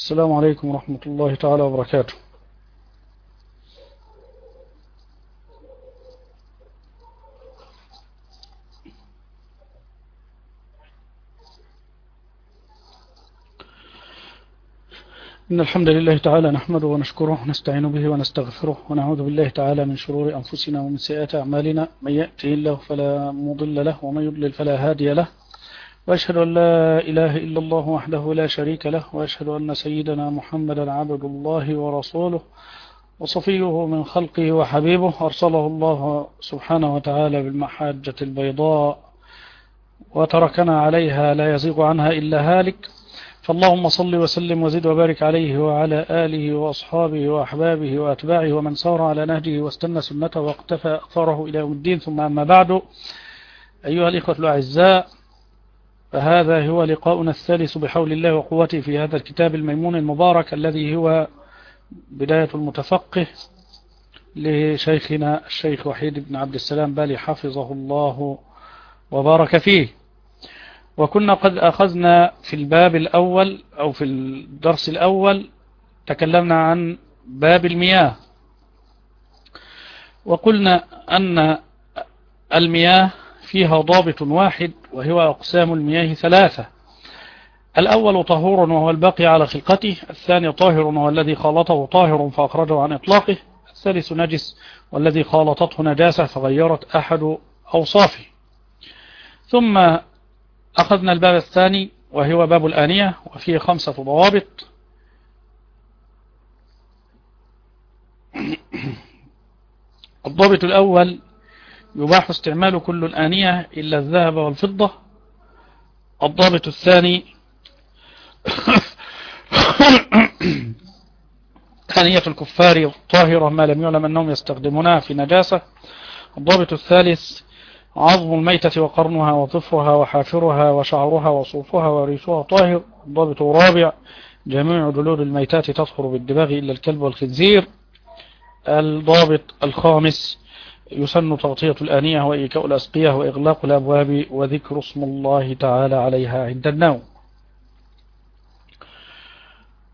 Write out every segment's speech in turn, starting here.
السلام عليكم ورحمة الله تعالى وبركاته. إن الحمد لله تعالى نحمده ونشكره ونستعين به ونستغفره ونعوذ بالله تعالى من شرور أنفسنا ومن سيئات أعمالنا. من يأتي الله فلا مضل له ومن يضلل فلا هادي له. وأشهد أن لا إله إلا الله وحده لا شريك له وأشهد أن سيدنا محمدا عبد الله ورسوله وصفيه من خلقه وحبيبه. أرسله الله سبحانه وتعالى بالمحاجة البيضاء وتركنا عليها لا يزيغ عنها إلا هالك. فاللهم صل وسلم وزد وبارك عليه وعلى آله وأصحابه وأحبابه وأتباعه ومن سار على نهجه واستنى سنته واقتفى أثره إلى يوم الدين. ثم أما بعد أيها الإخوة الأعزاء فهذا هو لقاؤنا الثالث بحول الله وقوته في هذا الكتاب الميمون المبارك الذي هو بداية المتفقه لشيخنا الشيخ وحيد بن عبد السلام بالي حفظه الله وبارك فيه. وكنا قد أخذنا في الباب الأول أو في الدرس الأول تكلمنا عن باب المياه. وقلنا أن المياه فيها ضابط واحد وهو أقسام المياه ثلاثة. الأول طهور وهو الباقي على خلقته الثاني طاهر وهو الذي خالطه طاهر فأخرجه عن إطلاقه الثالث نجس والذي خالطته نجاسة فغيرت أحد أوصافه. ثم أخذنا الباب الثاني وهو باب الآنية وفيه خمسة ضوابط. الضابط الأول يباح استعمال كل الآنية إلا الذهب والفضة. الضابط الثاني آنية الكفار طاهرة ما لم يعلم أنهم يستخدمونها في نجاسة. الضابط الثالث عظم الميتة وقرنها وطفرها وحافرها وشعرها وصوفها وريشها طاهر. الضابط الرابع جميع جلود الميتات تطهر بالدباغ إلا الكلب والخنزير. الضابط الخامس يسن تغطية الآنية وإيكاء الأسقية وإغلاق الأبواب وذكر اسم الله تعالى عليها عند النوم.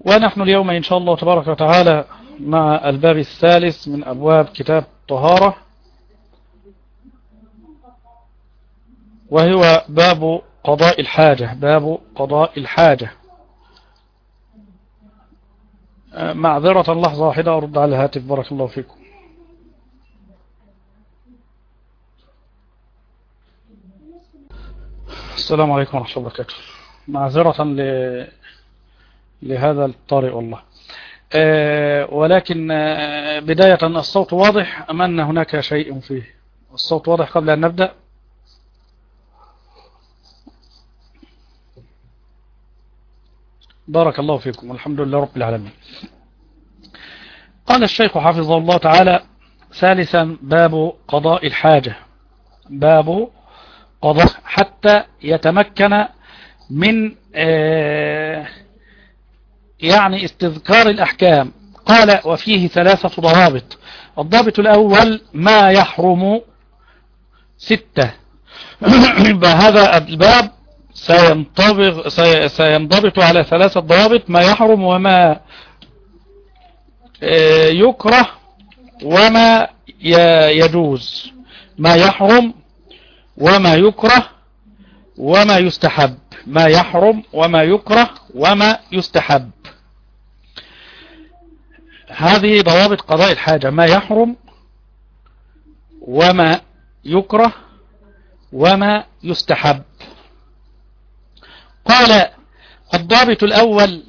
ونحن اليوم إن شاء الله تبارك وتعالى مع الباب الثالث من أبواب كتاب طهارة وهو باب قضاء الحاجة باب قضاء الحاجة. معذرة لحظة واحدة أرد على الهاتف بارك الله فيكم. السلام عليكم ورحمة الله وبركاته. معذرة ل... لهذا الطارئ والله. أه ولكن أه بداية الصوت واضح أم أن هناك شيء فيه؟ الصوت واضح قبل أن نبدأ؟ بارك الله فيكم والحمد لله رب العالمين. قال الشيخ حفظه الله تعالى ثالثا باب قضاء الحاجة. باب قضاء حتى يتمكن من آه يعني استذكار الأحكام. قال وفيه ثلاثة ضوابط. الضابط الأول ما يحرم ستة؟ هذا الباب سينطبق سينضبط على ثلاثة ضوابط ما يحرم وما يكره وما يجوز. ما يحرم وما يكره وما يستحب. ما يحرم وما يكره وما يستحب. هذه ضوابط قضاء الحاجة. ما يحرم وما يكره وما يستحب. قال الضابط الأول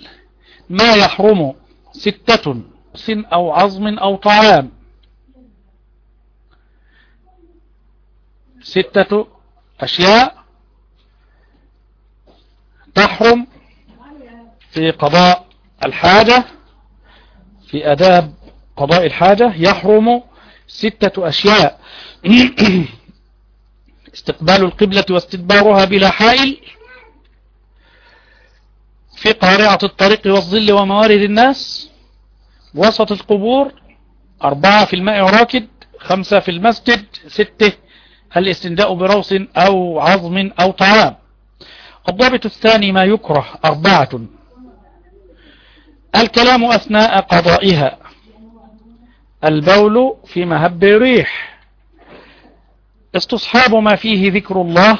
ما يحرم ستة سن أو عظم أو طعام. ستة أشياء تحرم في قضاء الحاجة في أداب قضاء الحاجة يحرم ستة أشياء. استقبال القبلة واستدبارها بلا حائل في قارعة الطريق والظل وموارد الناس. وسط القبور أربعة في الماء راكد خمسة في المسجد ستة الاستنداء بروس أو عظم أو طعام. الضابط الثاني ما يكره أربعة. الكلام أثناء قضائها. البول في مهب الريح استصحاب ما فيه ذكر الله.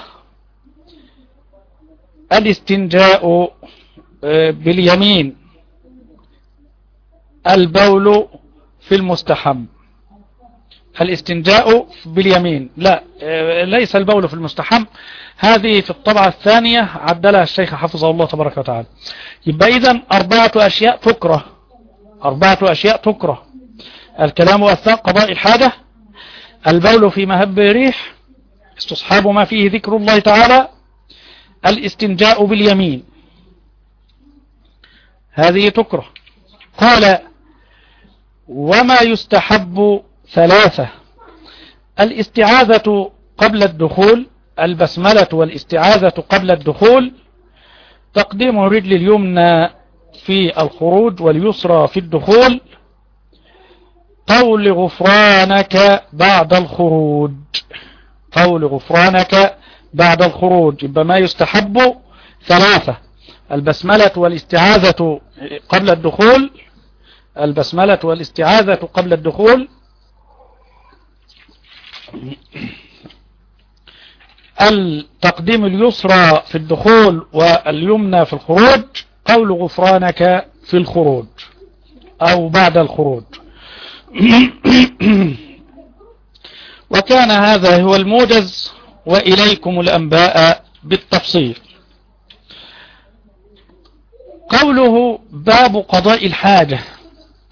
الاستنجاء آه، باليمين. البول في المستحم. الاستنجاء باليمين. لا آه، ليس البول في المستحم. هذه في الطبعة الثانية عدلها الشيخ حفظه الله تبارك وتعالى. يبقى إذن أربعة أشياء تكره. أربعة أشياء تكره. الكلام أثناء قضاء الحاجة. البول في مهب ريح. استصحاب ما فيه ذكر الله تعالى. الاستنجاء باليمين. هذه تكره. قال وما يستحب ثلاثة. الاستعاذة قبل الدخول البسملة والاستعاذة قبل الدخول تقديم الرجل اليمنى في الخروج واليسرى في الدخول قول غفرانك بعد الخروج. قول غفرانك بعد الخروج. يبقى ما يستحب ثلاثة. البسملة والاستعاذة قبل الدخول البسملة والاستعاذة قبل الدخول التقديم اليسرى في الدخول واليمنى في الخروج قول غفرانك في الخروج أو بعد الخروج. وكان هذا هو الموجز وإليكم الأنباء بالتفصيل. قوله باب قضاء الحاجة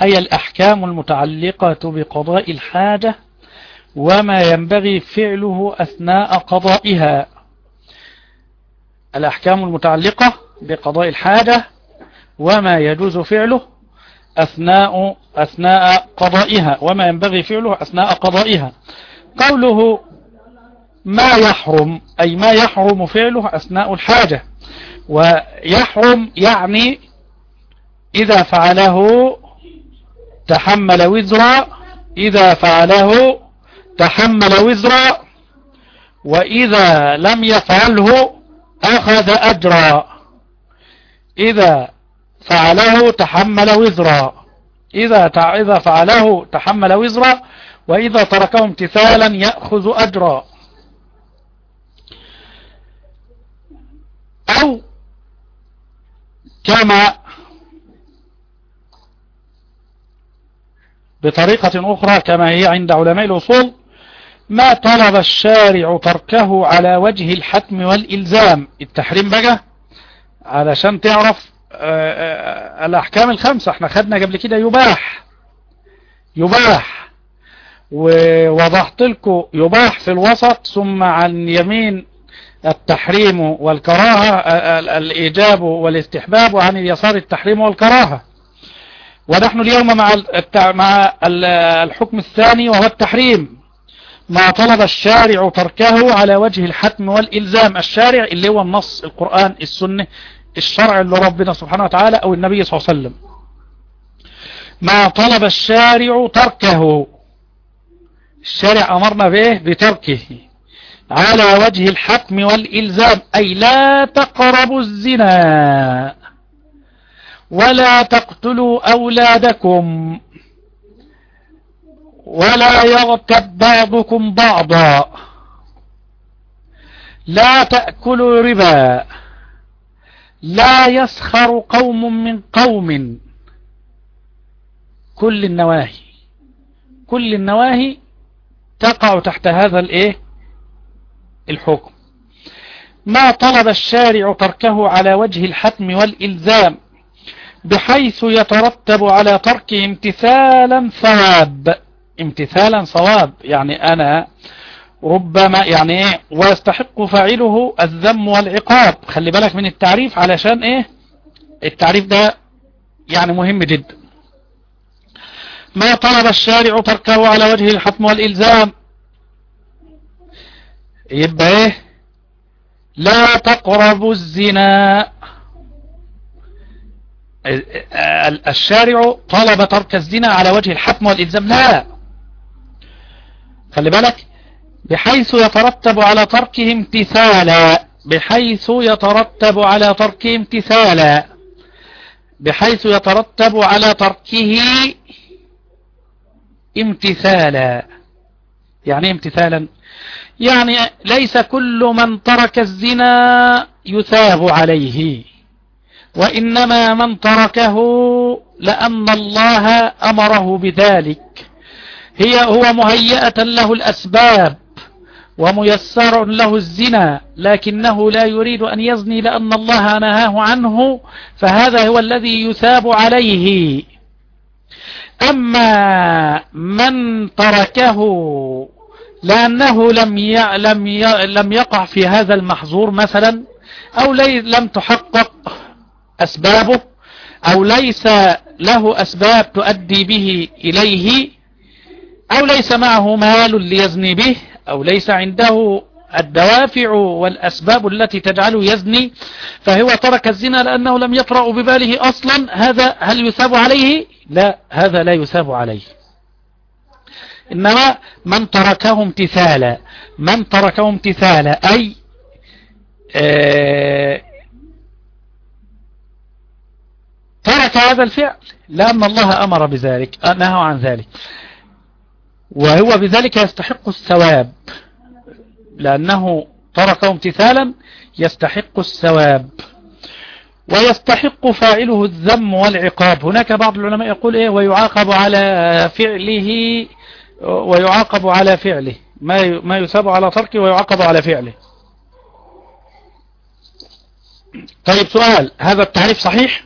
أي الأحكام المتعلقة بقضاء الحاجة وما ينبغي فعله أثناء قضائها. الأحكام المتعلقة بقضاء الحاجة وما يجوز فعله أثناء أثناء قضائها وما ينبغي فعله أثناء قضائها. قوله ما يحرم أي ما يحرم فعله أثناء الحاجة. ويحرم يعني إذا فعله تحمل وزرا إذا فعله تحمل وزرا وإذا لم يفعله أخذ أجرا. إذا فعله تحمل وزرا إذا إذا فعله تحمل وزرا وإذا تركه امتثالا يأخذ أجرا. أو كما بطريقة أخرى كما هي عند علماء الأصول ما طلب الشارع تركه على وجه الحتم والإلزام. التحريم بقى؟ علشان تعرف آه، آه، الأحكام الخمسة. إحنا خدنا قبل كده يباح. يباح. ووضحت لكم يباح في الوسط ثم عن يمين التحريم والكراهة آه، الإيجاب والاستحباب وعن اليسار التحريم والكراهة. ونحن اليوم مع مع الحكم الثاني وهو التحريم. ما طلب الشارع تركه على وجه الحتم والإلزام. الشارع اللي هو النص القرآن السنة الشرع اللي ربنا سبحانه وتعالى أو النبي صلى الله عليه وسلم. ما طلب الشارع تركه. الشارع أمرنا به بتركه على وجه الحتم والإلزام. أي لا تقربوا الزنا ولا تقتلوا أولادكم. ولا يغتب بعضكم بعضا. لا تأكلوا ربا. لا يسخر قوم من قوم. كل النواهي. كل النواهي تقع تحت هذا الإيه؟ الحكم. ما طلب الشارع تركه على وجه الحتم والإلزام بحيث يترتب على تركه امتثالا ثواب. امتثالا صواب. يعني أنا ربما يعني إيه ويستحق فاعله الذم والعقاب. خلي بالك من التعريف علشان إيه؟ التعريف ده يعني مهم جدا. ما طلب الشارع تركه على وجه الحتم والإلزام. يبقى إيه؟ لا تقربوا الزنا. الشارع طلب ترك الزنا على وجه الحتم والإلزام. لا. خلي بالك بحيث يترتب على تركه امتثالا بحيث يترتب على تركه امتثالا بحيث يترتب على تركه امتثالا. يعني امتثالا؟ يعني ليس كل من ترك الزنا يثاب عليه وإنما من تركه لأن الله أمره بذلك. هي هو مهيئة له الأسباب وميسر له الزنا لكنه لا يريد أن يزني لأن الله نهاه عنه فهذا هو الذي يثاب عليه. أما من تركه لأنه لم لم لم يقع في هذا المحظور مثلا أو لم تحقق أسبابه أو ليس له أسباب تؤدي به إليه أو ليس معه مال ليزني به أو ليس عنده الدوافع والأسباب التي تجعله يزني فهو ترك الزنا لأنه لم يطرأ بباله أصلا هذا هل يثاب عليه؟ لا هذا لا يثاب عليه. إنما من تركه امتثالا من تركه امتثالا أي آه، ترك هذا الفعل لأن الله أمر بذلك نهى عن ذلك. وهو بذلك يستحق الثواب. لأنه تركه امتثالا يستحق الثواب. ويستحق فاعله الذم والعقاب. هناك بعض العلماء يقول إيه؟ ويعاقب على فعله ويعاقب على فعله. ما ما يثاب على تركه ويعاقب على فعله. طيب سؤال هذا التعريف صحيح؟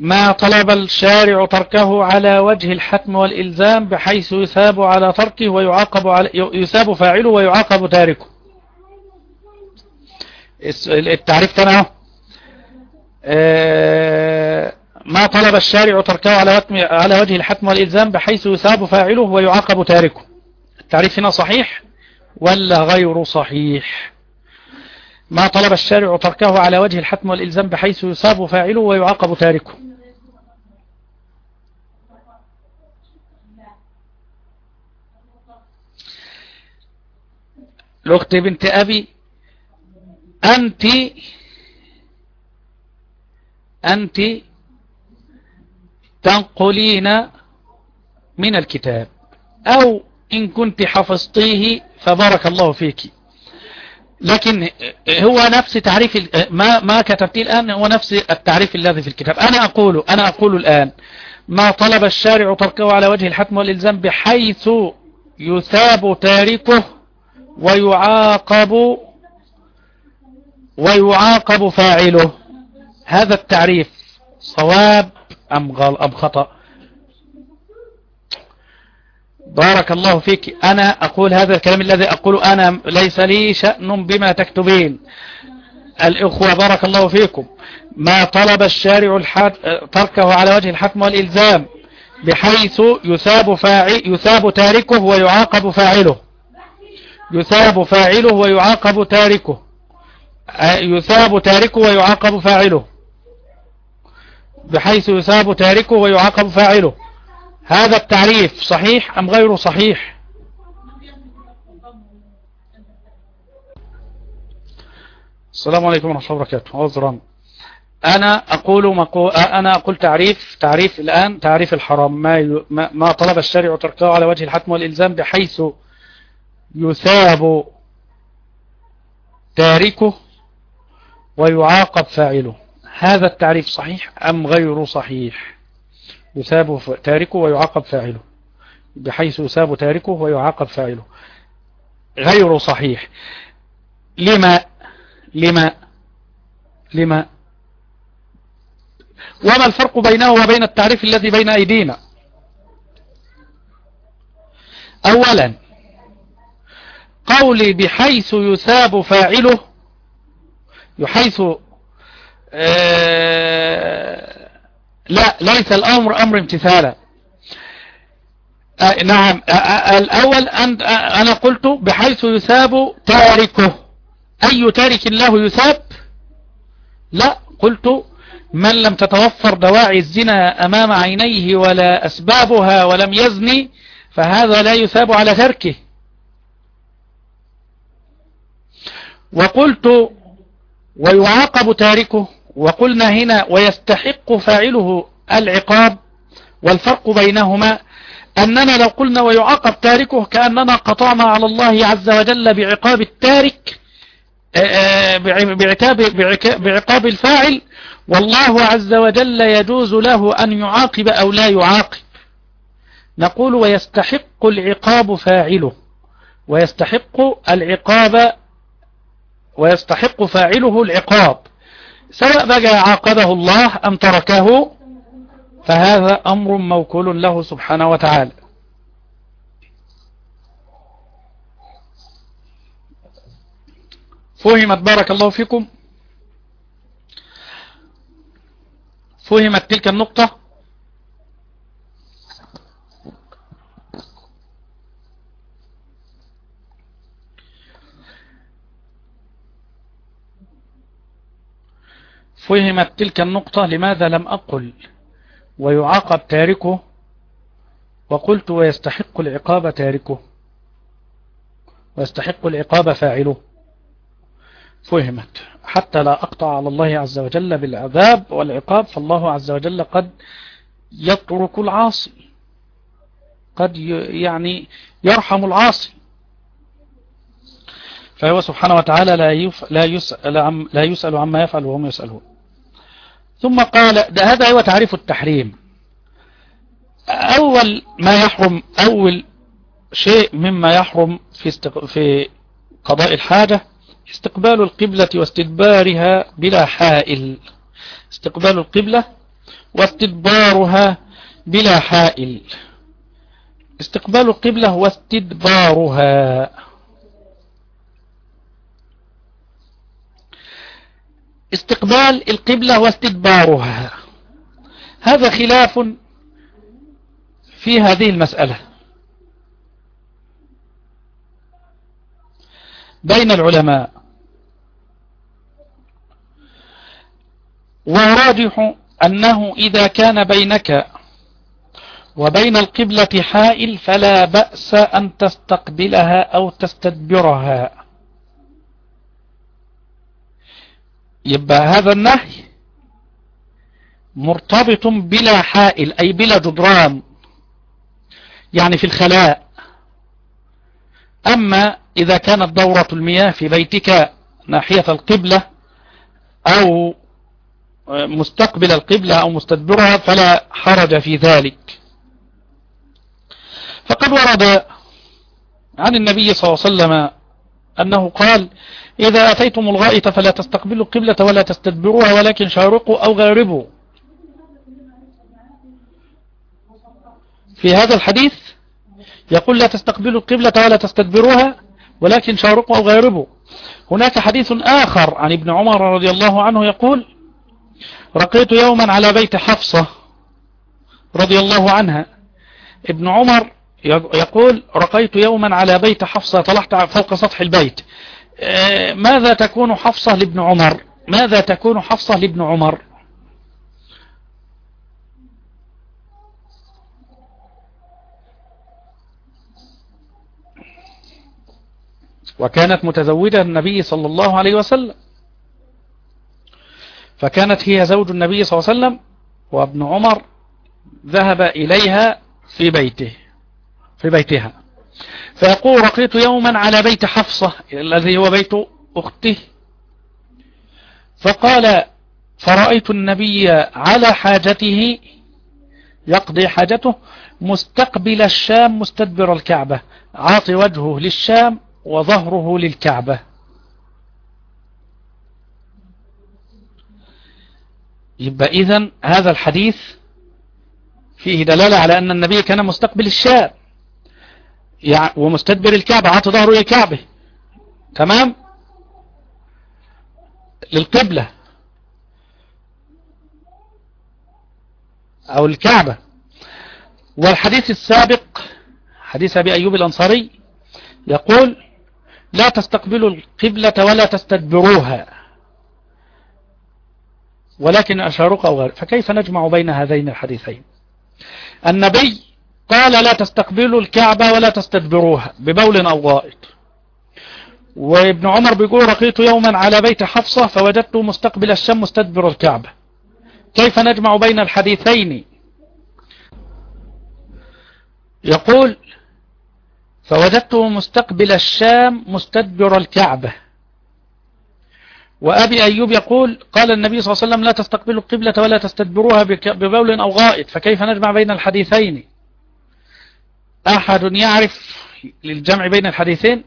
ما طلب الشارع تركه على وجه الحتم والإلزام بحيث يثاب على تركه ويعاقب على يثاب فاعله ويعاقب تاركه. التعريف كان آه، ما طلب الشارع تركه على على وجه الحتم والإلزام بحيث يثاب فاعله ويعاقب تاركه. التعريف هنا صحيح ولا غير صحيح؟ ما طلب الشارع تركه على وجه الحتم والإلزام بحيث يصاب فاعله ويعاقب تاركه. الأخت بنت أبي أنت أنت تنقلين من الكتاب أو إن كنت حفظتيه فبارك الله فيك. لكن هو نفس تعريف ما ما كتبتيه الآن هو نفس التعريف الذي في الكتاب. أنا أقول أنا أقول الآن ما طلب الشارع تركه على وجه الحتم والإلزام بحيث يثاب تاركه ويعاقب ويعاقب فاعله. هذا التعريف صواب أم, غل أم خطأ؟ بارك الله فيك. أنا أقول هذا الكلام الذي أقول أنا ليس لي شأن بما تكتبين. الإخوة بارك الله فيكم. ما طلب الشارع الحد تركه على وجه الحكم والإلزام بحيث يثاب, فاعل يثاب تاركه ويعاقب فاعله. يثاب فاعله ويعاقب تاركه. يثاب تاركه ويعاقب فاعله. بحيث يثاب تاركه ويعاقب فاعله. هذا التعريف صحيح أم غير صحيح؟ السلام عليكم ورحمة الله وبركاته. عذرا. أنا أقول مقو... أنا أقول تعريف تعريف الآن تعريف الحرام. ما ي... ما طلب الشارع تركه على وجه الحتم والإلزام بحيث يثاب تاركه ويعاقب فاعله. هذا التعريف صحيح أم غير صحيح؟ يثاب تاركه ويعاقب فاعله. بحيث يثاب تاركه ويعاقب فاعله. غير صحيح. لما لما لما وما الفرق بينه وبين التعريف الذي بين أيدينا؟ أولا قولي بحيث يثاب فاعله بحيث آه لا ليس الأمر أمر امتثالا. آه نعم آه, الأول أن أنا قلت بحيث يثاب تاركه. أي تارك الله يثاب؟ لا قلت من لم تتوفر دواعي الزنا أمام عينيه ولا أسبابها ولم يزني فهذا لا يثاب على تركه. وقلت ويعاقب تاركه وقلنا هنا ويستحق فاعله العقاب والفرق بينهما أننا لو قلنا ويعاقب تاركه كأننا قطعنا على الله عز وجل بعقاب التارك آه، آه، بعقاب, بعقاب الفاعل والله عز وجل يجوز له أن يعاقب أو لا يعاقب. نقول ويستحق العقاب فاعله ويستحق العقاب ويستحق فاعله العقاب. سواء بقى عاقبه الله أم تركه فهذا أمر موكول له سبحانه وتعالى. فهمت بارك الله فيكم. فهمت تلك النقطة. فهمت تلك النقطة لماذا لم أقل؟ ويعاقب تاركه؟ وقلت ويستحق العقاب تاركه. ويستحق العقاب فاعله. فهمت. حتى لا أقطع على الله عز وجل بالعذاب والعقاب فالله عز وجل قد يترك العاصي. قد يعني يرحم العاصي. فهو سبحانه وتعالى لا, لا, يسأل عما يفعل وهم يسألون. ثم قال ده هذا هو تعريف التحريم. أول ما يحرم أول شيء مما يحرم في, استق... في قضاء الحاجة استقبال القبلة واستدبارها بلا حائل. استقبال القبلة واستدبارها بلا حائل. استقبال القبلة واستدبارها. استقبال القبلة واستدبارها. هذا خلاف في هذه المسألة. بين العلماء. وراجح أنه إذا كان بينك وبين القبلة حائل فلا بأس أن تستقبلها أو تستدبرها. يبقى هذا النهي مرتبط بلا حائل أي بلا جدران يعني في الخلاء. أما إذا كانت دورة المياه في بيتك ناحية القبلة أو مستقبل القبلة أو مستدبرها فلا حرج في ذلك. فقد ورد عن النبي صلى الله عليه وسلم أنه قال إذا أتيتم الغائط فلا تستقبلوا القبلة ولا تستدبروها ولكن شارقوا أو غاربوا. في هذا الحديث يقول لا تستقبلوا القبلة ولا تستدبروها ولكن شارقوا أو غاربوا. هناك حديث آخر عن ابن عمر رضي الله عنه يقول رقيت يوما على بيت حفصة رضي الله عنها. ابن عمر يقول رقيت يوما على بيت حفصة طلعت فوق سطح البيت. آه، ماذا تكون حفصة لابن عمر؟ ماذا تكون حفصة لابن عمر؟ وكانت متزوجة النبي صلى الله عليه وسلم. فكانت هي زوج النبي صلى الله عليه وسلم وابن عمر ذهب إليها في بيته. في بيتها. فيقول رقيت يوما على بيت حفصة الذي هو بيت أخته. فقال فرأيت النبي على حاجته يقضي حاجته مستقبل الشام مستدبر الكعبة. عاطي وجهه للشام وظهره للكعبة. يبقى إذن هذا الحديث فيه دلالة على أن النبي كان مستقبل الشام. ومستدبر الكعبة عاطي ظهره للكعبة تمام؟ للقبلة. أو الكعبة. والحديث السابق حديث أبي أيوب الأنصاري يقول لا تستقبلوا القبلة ولا تستدبروها. ولكن أشارك أو غير. فكيف نجمع بين هذين الحديثين؟ النبي قال لا تستقبلوا الكعبة ولا تستدبروها ببول أو غائط. وابن عمر بيقول رقيت يوما على بيت حفصة فوجدته مستقبل الشام مستدبر الكعبة. كيف نجمع بين الحديثين؟ يقول فوجدته مستقبل الشام مستدبر الكعبة. وأبي أيوب يقول قال النبي صلى الله عليه وسلم لا تستقبلوا القبلة ولا تستدبروها ببول أو غائط. فكيف نجمع بين الحديثين؟ أحد يعرف للجمع بين الحديثين؟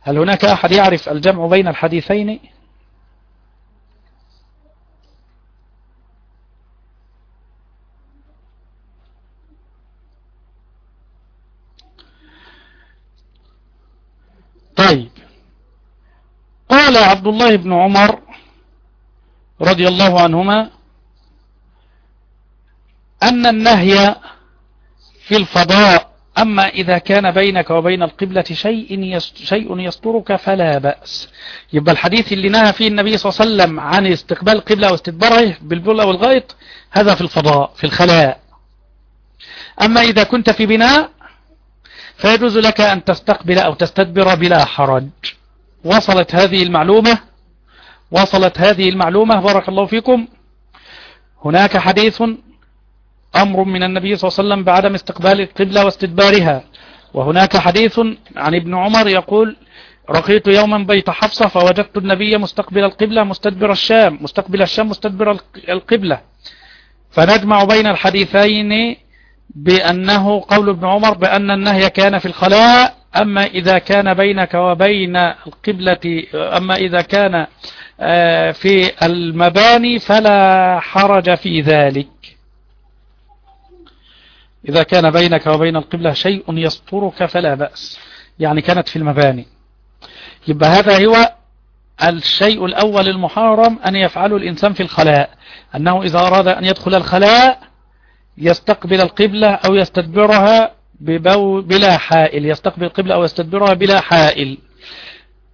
هل هناك أحد يعرف الجمع بين الحديثين؟ طيب. قال عبد الله بن عمر رضي الله عنهما أن النهي في الفضاء. أما إذا كان بينك وبين القبلة شيء شيء يسترك فلا بأس. يبقى الحديث اللي نهى فيه النبي صلى الله عليه وسلم عن استقبال القبلة واستدبارها بالبلة والغيط هذا في الفضاء في الخلاء. أما إذا كنت في بناء فيجوز لك أن تستقبل أو تستدبر بلا حرج. وصلت هذه المعلومة وصلت هذه المعلومة. بارك الله فيكم. هناك حديث أمر من النبي صلى الله عليه وسلم بعدم استقبال القبلة واستدبارها. وهناك حديث عن ابن عمر يقول رقيت يوما بيت حفصة فوجدت النبي مستقبل القبلة مستدبر الشام مستقبل الشام مستدبر القبلة. فنجمع بين الحديثين بأنه قول ابن عمر بأن النهي كان في الخلاء أما إذا كان بينك وبين القبلة أما إذا كان آه، في المباني فلا حرج في ذلك. إذا كان بينك وبين القبلة شيء يسطرك فلا بأس. يعني كانت في المباني. يبقى هذا هو الشيء الأول المحرم أن يفعله الإنسان في الخلاء. أنه إذا أراد أن يدخل الخلاء يستقبل القبلة أو يستدبرها ببو بلا حائل. يستقبل القبلة أو يستدبرها بلا حائل.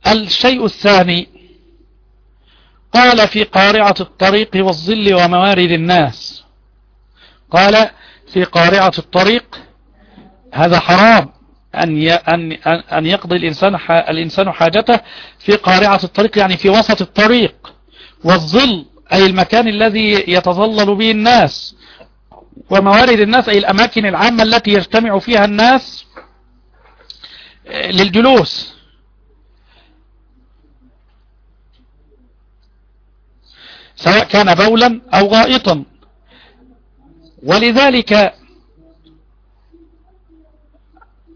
الشيء الثاني قال في قارعة الطريق والظل وموارد الناس. قال في قارعة الطريق هذا حرام. أن أن أن يقضي الإنسان الإنسان حاجته في قارعة الطريق يعني في وسط الطريق. والظل أي المكان الذي يتظلل به الناس وموارد الناس أي الأماكن العامة التي يجتمع فيها الناس آه، للجلوس. سواء كان بولا أو غائطا. ولذلك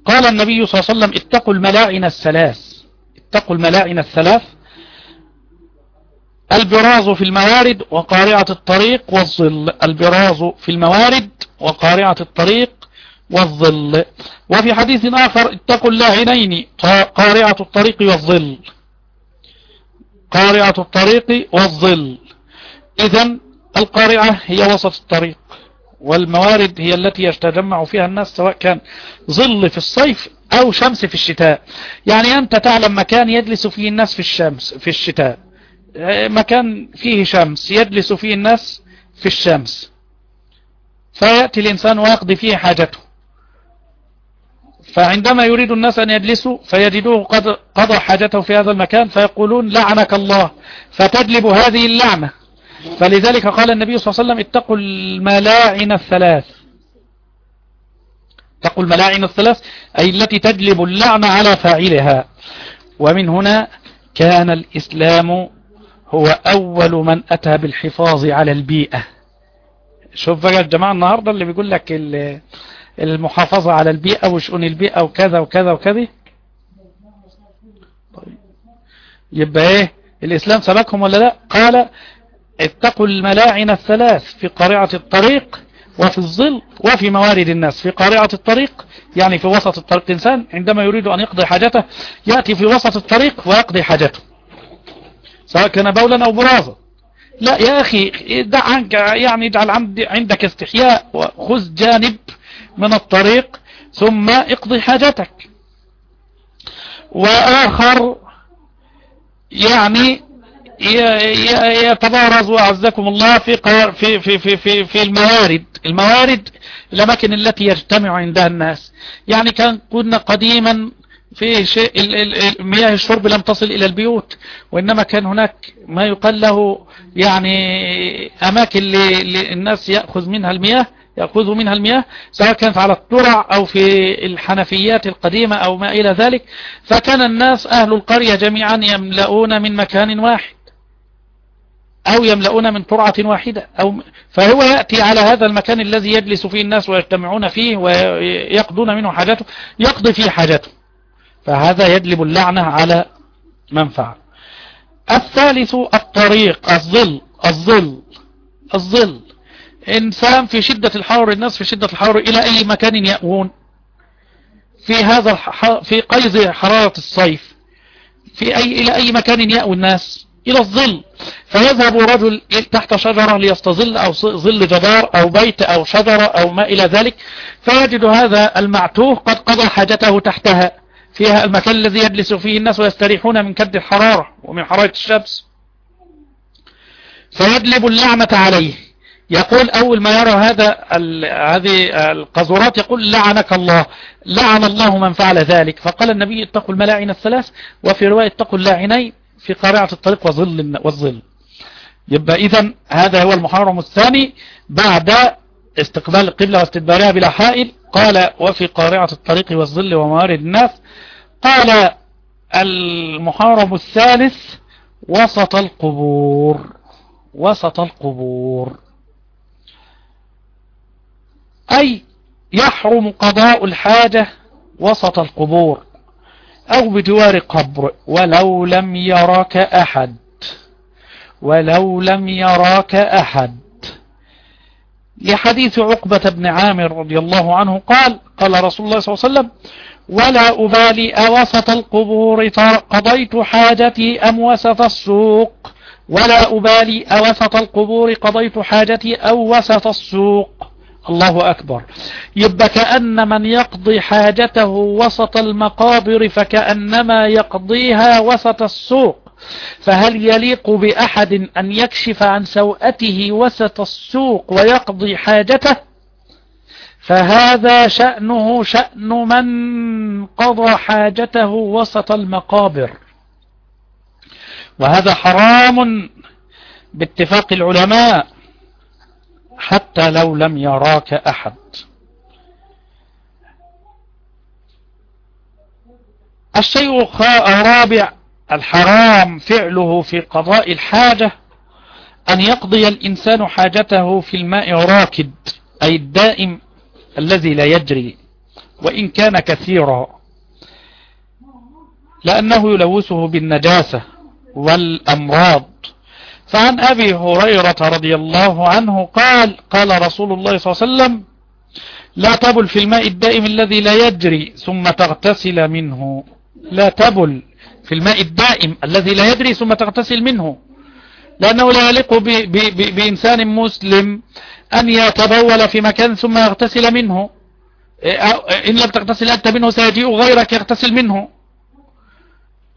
قال النبي صلى الله عليه وسلم اتقوا الملاعن الثلاث. اتقوا الملاعن الثلاث. البراز في الموارد وقارعة الطريق والظل. البراز في الموارد وقارعة الطريق والظل. وفي حديث آخر اتقوا اللاعنين قارعة الطريق والظل. قارعة الطريق والظل. إذا القارعة هي وسط الطريق. والموارد هي التي يتجمع فيها الناس سواء كان ظل في الصيف أو شمس في الشتاء. يعني أنت تعلم مكان يجلس فيه الناس في الشمس في الشتاء. مكان فيه شمس يجلس فيه الناس في الشمس. فيأتي الإنسان ويقضي فيه حاجته. فعندما يريد الناس أن يجلسوا فيجدوه قد قضى حاجته في هذا المكان فيقولون لعنك الله فتجلب هذه اللعنة. فلذلك قال النبي صلى الله عليه وسلم اتقوا الملاعن الثلاث. اتقوا الملاعن الثلاث أي التي تجلب اللعنة على فاعلها. ومن هنا كان الإسلام هو أول من أتى بالحفاظ على البيئة. شوف بقى الجماعة النهاردة اللي بيقول لك المحافظة على البيئة وشؤون البيئة وكذا وكذا وكذا. طيب. يبقى إيه؟ الإسلام سبقهم ولا لا؟ قال اتقوا الملاعن الثلاث في قارعة الطريق وفي الظل وفي موارد الناس. في قارعة الطريق يعني في وسط الطريق. إنسان عندما يريد أن يقضي حاجته يأتي في وسط الطريق ويقضي حاجته. سواء كان بولا أو برازا لا يا أخي دع عنك يعني اجعل عندك استحياء وخذ جانب من الطريق ثم اقضي حاجتك. وآخر يعني يتبارز وعزكم الله في في في في في, في الموارد. الموارد الأماكن التي يجتمع عندها الناس. يعني كان كنا قديما في شيء مياه الشرب لم تصل إلى البيوت وإنما كان هناك ما يقال له يعني أماكن للناس يأخذ منها المياه يأخذ منها المياه سواء كانت على الترع أو في الحنفيات القديمة أو ما إلى ذلك. فكان الناس أهل القرية جميعا يملؤون من مكان واحد. أو يملؤون من ترعة واحدة. أو فهو يأتي على هذا المكان الذي يجلس فيه الناس ويجتمعون فيه ويقضون منه حاجته يقضي فيه حاجته فهذا يجلب اللعنة على من فعل. الثالث الطريق الظل الظل الظل. إنسان في شدة الحر الناس في شدة الحر إلى أي مكان يأوون. في هذا في قيظ حرارة الصيف في أي إلى أي مكان يأوي الناس. إلى الظل. فيذهب رجل تحت شجرة ليستظل أو ظل جدار أو بيت أو شجرة أو ما إلى ذلك. فيجد هذا المعتوه قد قضى حاجته تحتها فيها المكان الذي يجلس فيه الناس ويستريحون من كد الحرارة ومن حرارة الشمس. فيجلب اللعنة عليه. يقول أول ما يرى هذا هذه القذورات يقول لعنك الله. لعن الله من فعل ذلك. فقال النبي اتقوا الملاعن الثلاث وفي رواية اتقوا اللاعنين. في قارعة الطريق وظل والظل. يبقى إذا هذا هو المحرم الثاني بعد استقبال القبلة واستدبارها بلا حائل. قال وفي قارعة الطريق والظل وموارد الناس. قال المحرم الثالث وسط القبور. وسط القبور. أي يحرم قضاء الحاجة وسط القبور. أو بجوار قبر ولو لم يراك أحد. ولو لم يراك أحد. لحديث عقبة بن عامر رضي الله عنه قال قال رسول الله صلى الله عليه وسلم ولا أبالي أوسط القبور قضيت حاجتي أم وسط السوق. ولا أبالي أوسط القبور قضيت حاجتي أو وسط السوق. الله أكبر. يبقى كأن من يقضي حاجته وسط المقابر فكأنما يقضيها وسط السوق. فهل يليق بأحد أن يكشف عن سوءته وسط السوق ويقضي حاجته؟ فهذا شأنه شأن من قضى حاجته وسط المقابر. وهذا حرام باتفاق العلماء. حتى لو لم يراك أحد. الشيء الرابع الحرام فعله في قضاء الحاجة أن يقضي الإنسان حاجته في الماء راكد أي الدائم الذي لا يجري وإن كان كثيرا لأنه يلوثه بالنجاسة والأمراض. فعن أبي هريرة رضي الله عنه قال قال رسول الله صلى الله عليه وسلم لا تبل في الماء الدائم الذي لا يجري ثم تغتسل منه. لا تبل في الماء الدائم الذي لا يجري ثم تغتسل منه. لأنه لا يليق بإنسان مسلم أن يتبول في مكان ثم يغتسل منه. إن لم تغتسل أنت منه سيجيء غيرك يغتسل منه.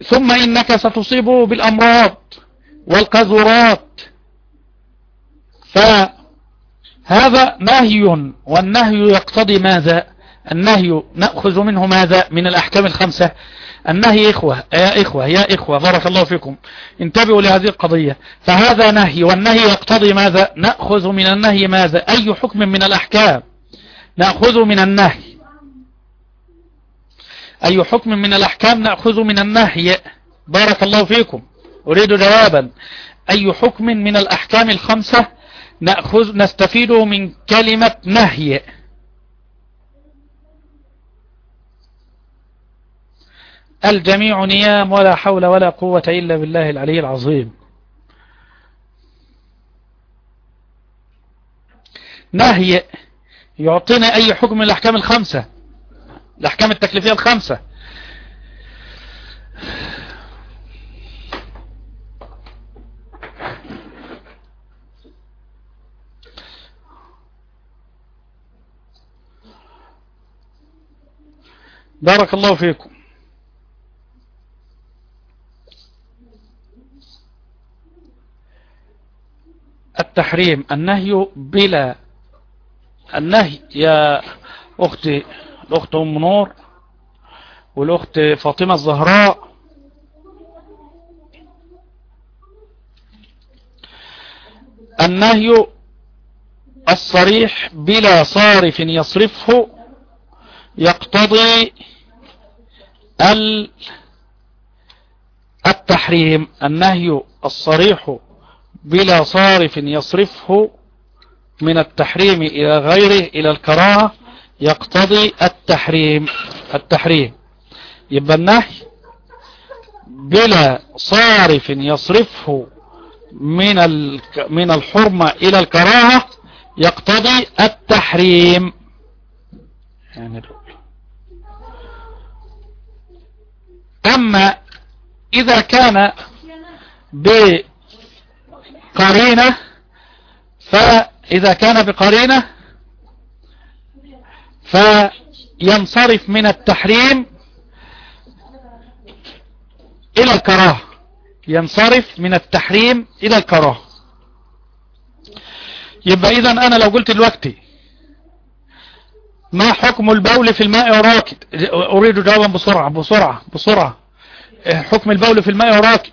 ثم إنك ستصيبه بالأمراض. والقذورات. فهذا نهي والنهي يقتضي ماذا؟ النهي نأخذ منه ماذا؟ من الأحكام الخمسة. النهي إخوة يا إخوة يا إخوة بارك الله فيكم. انتبهوا لهذه القضية. فهذا نهي والنهي يقتضي ماذا؟ نأخذ من النهي ماذا؟ أي حكم من الأحكام؟ نأخذ من النهي. أي حكم من الأحكام نأخذ من النهي؟ بارك الله فيكم. أريد جوابا. أي حكم من الأحكام الخمسة نأخذ نستفيده من كلمة نهي؟ الجميع نيام ولا حول ولا قوة إلا بالله العلي العظيم. نهي يعطينا أي حكم من الأحكام الخمسة؟ الأحكام التكليفية الخمسة. بارك الله فيكم. التحريم النهي بلا النهي يا أختي الأخت أم نور والأخت فاطمة الزهراء. النهي الصريح بلا صارف يصرفه يقتضي التحريم النهي الصريح بلا صارف يصرفه من التحريم إلى غيره إلى الكراهة يقتضي التحريم التحريم. يبقى النهي بلا صارف يصرفه من من الحرمة إلى الكراهة يقتضي التحريم. يعني أما إذا كان بقرينة فإذا كان بقرينة فينصرف من التحريم إلى الكراهة. ينصرف من التحريم إلى الكراهة. يبقى إذا أنا لو قلت دلوقتي ما حكم البول في الماء راكد؟ أريد جوابا بسرعة بسرعة بسرعة. حكم البول في الماء راكد.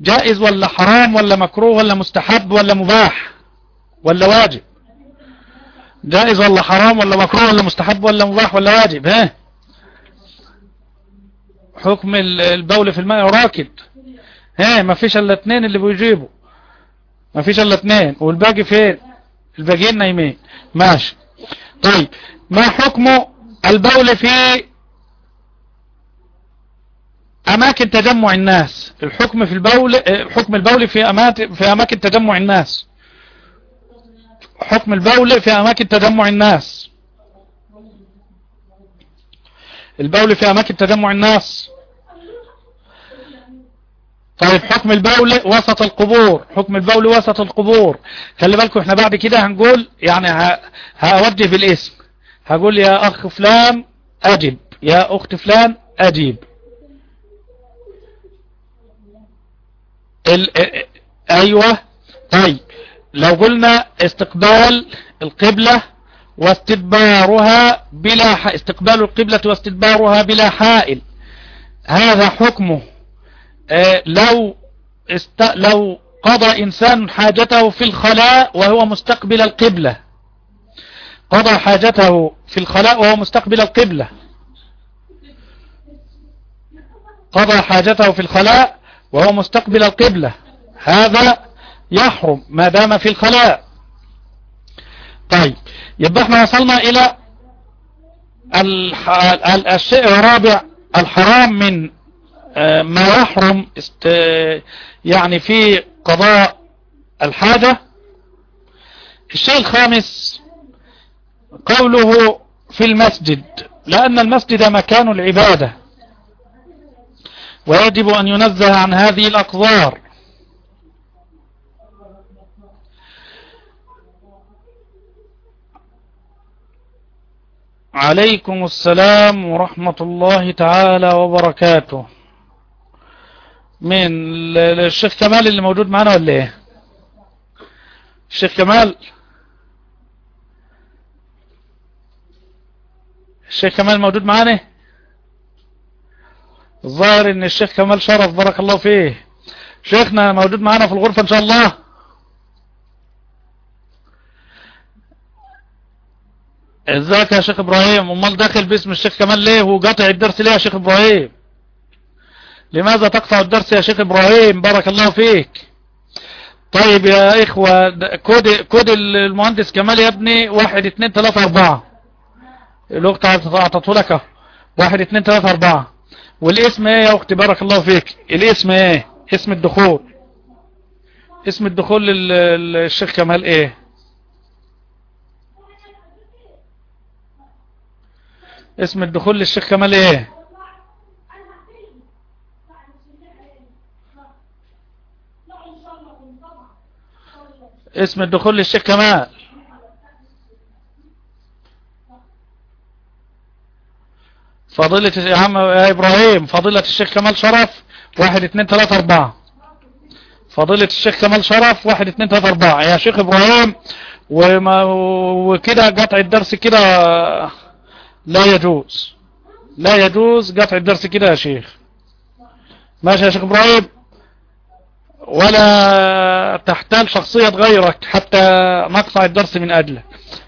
جائز ولا حرام ولا مكروه ولا مستحب ولا مباح ولا واجب؟ جائز ولا حرام ولا مكروه ولا مستحب ولا مباح ولا واجب؟ ها؟ حكم البول في الماء راكد. ها ما فيش إلا اتنين اللي بيجيبوا. ما فيش إلا اتنين والباقي فين؟ الباقيين نايمين. ماشي. طيب ما حكم البول في أماكن تجمع الناس؟ الحكم في البول حكم البول في أماكن في أماكن تجمع الناس. حكم البول في أماكن تجمع الناس. البول في أماكن تجمع الناس. طيب حكم البول وسط القبور. حكم البول وسط القبور. خلي بالكم إحنا بعد كده هنقول يعني هوجه بالاسم. هقول يا أخ فلان أجب يا أخت فلان أجيب. ال... أيوه. طيب لو قلنا استقبال القبلة واستدبارها بلا ح... استقبال القبلة واستدبارها بلا حائل هذا حكمه. لو است... لو قضى إنسان حاجته في الخلاء وهو مستقبل القبلة. قضى حاجته في الخلاء وهو مستقبل القبلة. قضى حاجته في الخلاء وهو مستقبل القبلة. هذا يحرم ما دام في الخلاء. طيب يبقى إحنا وصلنا إلى الشيء الرابع الحرام من ما يحرم يعني في قضاء الحاجة. الشيء الخامس قوله في المسجد لأن المسجد مكان العبادة ويجب أن ينزه عن هذه الأقذار عليكم السلام ورحمة الله تعالى وبركاته. من الشيخ كمال اللي موجود معنا ولا إيه؟ الشيخ كمال. الشيخ كمال موجود معنا الظاهر إن الشيخ كمال شرف بارك الله فيه. شيخنا موجود معنا في الغرفة إن شاء الله. ازيك يا شيخ إبراهيم؟ أمال داخل باسم الشيخ كمال ليه؟ وقاطع الدرس ليه يا شيخ إبراهيم؟ لماذا تقطع الدرس يا شيخ إبراهيم؟ بارك الله فيك. طيب يا إخوة كود, كود المهندس كمال يا ابني واحد اتنين تلاتة أربعة. الوقت أعطته لك واحد اتنين تلاتة أربعة. والاسم إيه يا أختي؟ بارك الله فيك. الاسم إيه؟ اسم الدخول. اسم الدخول للشيخ كمال إيه؟ اسم الدخول للشيخ كمال إيه؟ اسم الدخول للشيخ كمال. فضيلة يا عم يا إبراهيم فضيلة الشيخ كمال شرف واحد اتنين تلاتة أربعة. فضيلة الشيخ كمال شرف واحد اتنين تلاتة أربعة. يا شيخ إبراهيم وما وكده قطع الدرس كده لا يجوز. لا يجوز قطع الدرس كده يا شيخ. ماشي يا شيخ إبراهيم. ولا تحتال شخصية غيرك حتى نقطع الدرس من أجله.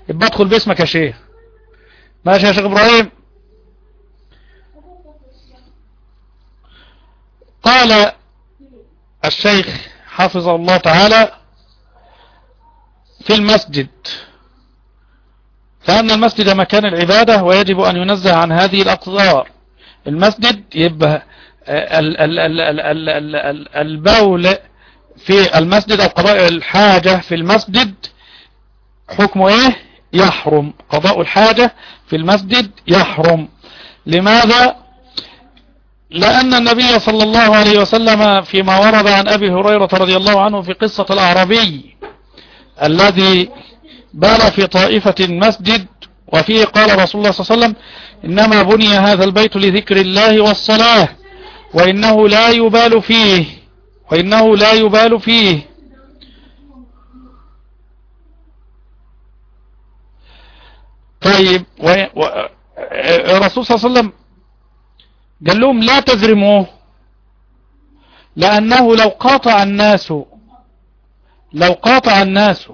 يبقى ادخل باسمك يا شيخ. ماشي يا شيخ إبراهيم. قال الشيخ حفظه الله تعالى في المسجد. فأن المسجد مكان العبادة ويجب أن ينزه عن هذه الأقدار المسجد يبقى البول في المسجد أو قضاء الحاجة في المسجد حكمه إيه؟ يحرم. قضاء الحاجة في المسجد يحرم. لماذا؟ لأن النبي صلى الله عليه وسلم فيما ورد عن أبي هريرة رضي الله عنه في قصة الأعرابي الذي بال في طائفة المسجد وفيه قال رسول الله صلى الله عليه وسلم إنما بني هذا البيت لذكر الله والصلاة وإنه لا يبال فيه. وإنه لا يبال فيه. طيب الرسول صلى الله عليه وسلم قال لهم لا تزرموه لأنه لو قاطع الناس لو قاطع الناس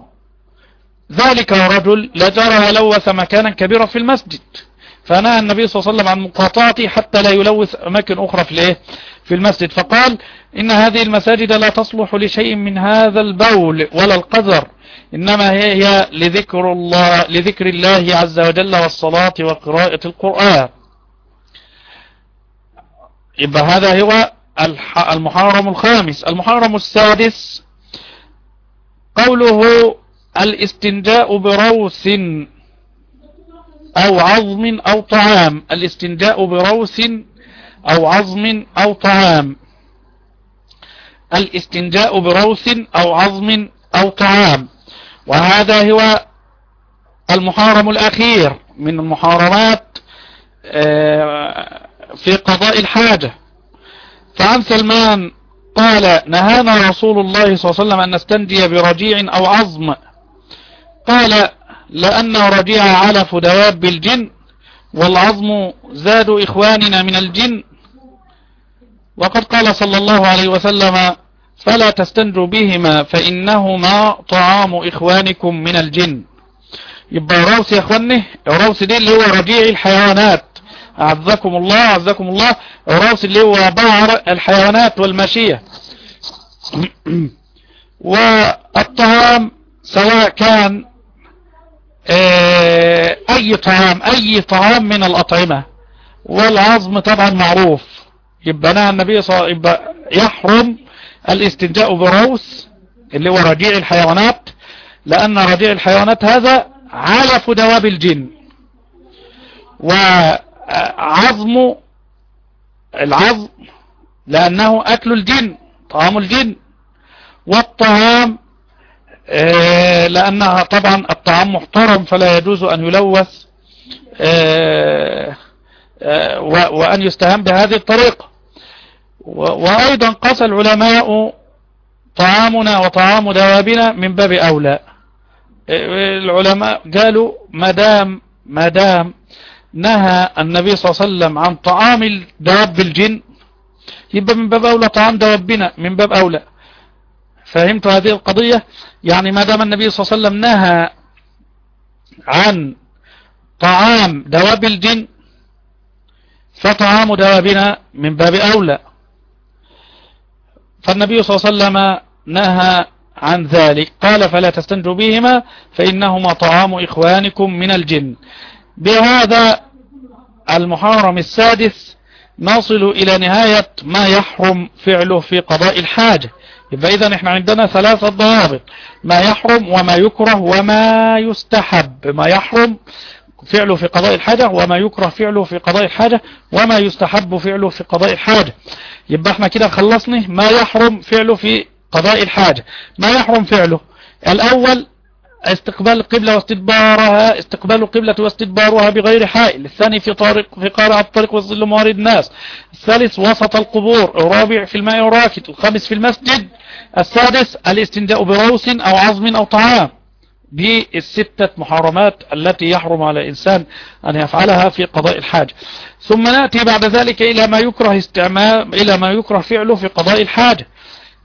ذلك الرجل لجرى ولوث مكانا كبيرا في المسجد. فنهى النبي صلى الله عليه وسلم عن مقاطعته حتى لا يلوث أماكن أخرى في الإيه؟ في المسجد. فقال إن هذه المساجد لا تصلح لشيء من هذا البول ولا القذر إنما هي لذكر الله لذكر الله عز وجل والصلاة وقراءة القرآن. يبقى هذا هو المحرم الخامس. المحرم السادس قوله الاستنجاء بروث. أو عظم أو طعام. الاستنجاء بروث أو عظم أو طعام. الاستنجاء بروث أو عظم أو طعام. وهذا هو المحارم الأخير من المحارمات آه، في قضاء الحاجة. فعن سلمان قال نهانا رسول الله صلى الله عليه وسلم أن نستنجي برجيع أو عظم. قال لأن رجيع علف دواب الجن والعظم زاد إخواننا من الجن. وقد قال صلى الله عليه وسلم فلا تستنجوا بهما فإنهما طعام إخوانكم من الجن. يبقى روس يا إخواني روس دي اللي هو رجيع الحيوانات. أعزكم الله أعزكم الله. روس اللي هو بعر الحيوانات والماشية والطعام سواء كان آه، أي طعام أي طعام من الأطعمة. والعظم طبعا معروف. يبقى نهى النبي صلى الله يحرم الاستنجاء بروس اللي هو رجيع الحيوانات لأن رجيع الحيوانات هذا علف دواب الجن. وعظم العظم لأنه أكل الجن طعام الجن. والطعام لأنها طبعا الطعام محترم فلا يجوز أن يلوث آه، آه، وأن يستهان بهذه الطريقة. وأيضا قاس العلماء طعامنا وطعام دوابنا من باب أولى. العلماء قالوا مدام مدام نهى النبي صلى الله عليه وسلم عن طعام دواب الجن يبقى من باب أولى طعام دوابنا من باب أولى. فهمت هذه القضية؟ يعني ما دام النبي صلى الله عليه وسلم نهى عن طعام دواب الجن فطعام دوابنا من باب أولى. فالنبي صلى الله عليه وسلم نهى عن ذلك. قال فلا تستنجوا بهما فإنهما طعام إخوانكم من الجن. بهذا المحرم السادس نصل إلى نهاية ما يحرم فعله في قضاء الحاجة. يبقى إذا إحنا عندنا ثلاثة ضوابط. ما يحرم وما يكره وما يستحب. ما يحرم فعله في قضاء الحاجة وما يكره فعله في قضاء الحاجة وما يستحب فعله في قضاء الحاجة. يبقى إحنا كده خلصنا. ما يحرم فعله في قضاء الحاجة. ما يحرم فعله؟ الأول استقبال القبلة واستدبارها استقبال القبلة واستدبارها بغير حائل. الثاني في طارق في قارع الطريق وظل موارد الناس. الثالث وسط القبور الرابع في الماء الراكد الخامس في المسجد السادس الاستنجاء بروس أو عظم أو طعام. بالستة محرمات التي يحرم على الإنسان أن يفعلها في قضاء الحاجة. ثم نأتي بعد ذلك إلى ما يكره استعمال إلى ما يكره فعله في قضاء الحاجة.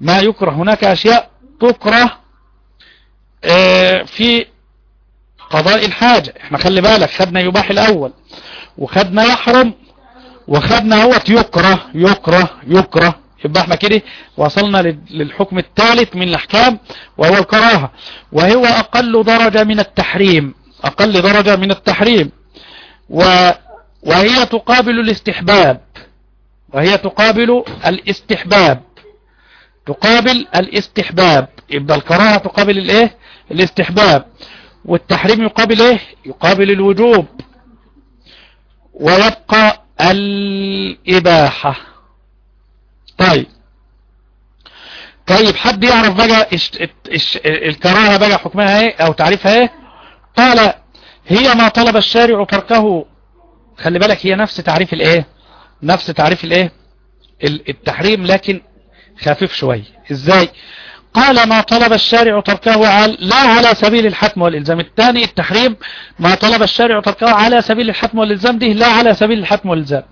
ما يكره هناك أشياء تكره في قضاء الحاجة. إحنا خلي بالك خدنا يباح الأول وخدنا يحرم وخدنا هو يكره يكره يكره. يبقى إحنا كده وصلنا للحكم الثالث من الأحكام وهو الكراهة. وهو أقل درجة من التحريم أقل درجة من التحريم. و وهي تقابل الاستحباب. وهي تقابل الاستحباب. تقابل الاستحباب. يبقى الكراهة تقابل الايه؟ الاستحباب. والتحريم يقابل إيه؟ يقابل الوجوب. ويبقى الإباحة. طيب. طيب حد يعرف بقى الكراهة بقى حكمها إيه؟ أو تعريفها إيه؟ قال هي ما طلب الشارع تركه. خلي بالك هي نفس تعريف الايه؟ نفس تعريف الايه؟ التحريم لكن خفيف شوي. إزاي؟ قال ما طلب الشارع تركه على لا على سبيل الحتم والإلزام. الثاني التحريم ما طلب الشارع تركه على سبيل الحتم والإلزام. دي لا على سبيل الحتم والإلزام.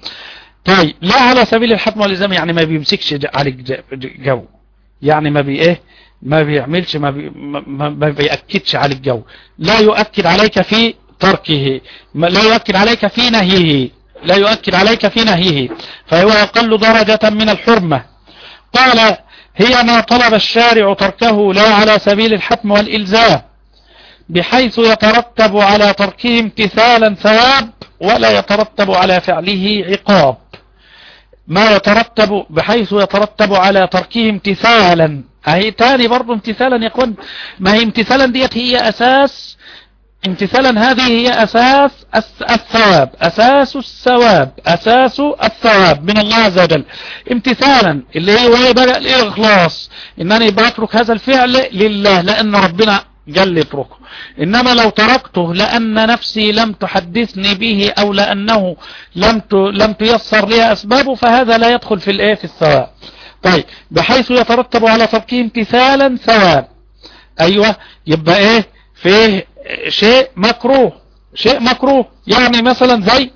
طيب لا على سبيل الحتم والإلزام يعني ما بيمسكش عليك جو. يعني ما بي إيه؟ ما بيعملش ما, بي ما, ما بيأكدش على الجو لا يؤكد عليك في تركه. لا يؤكد عليك في نهيه. لا يؤكد عليك في نهيه. فهو أقل درجة من الحرمة. قال هي ما طلب الشارع تركه لا على سبيل الحتم والإلزام بحيث يترتب على تركه امتثالا ثواب ولا يترتب على فعله عقاب. ما يترتب بحيث يترتب على تركه امتثالا. اهي تاني برضو امتثالا يقول ما هي امتثالا ديت هي أساس امتثالا هذه هي أساس الثواب أساس الثواب أساس الثواب من الله عز وجل. امتثالا اللي هو بقى الإخلاص. إنني بترك هذا الفعل لله لأن ربنا لي اتركه. إنما لو تركته لأن نفسي لم تحدثني به أو لأنه لم لم تيسر لي أسبابه فهذا لا يدخل في الإيه في الثواب. طيب بحيث يترتب على تركه امتثالا ثواب. أيوه يبقى إيه؟ فيه شيء مكروه شيء مكروه. يعني مثلا زي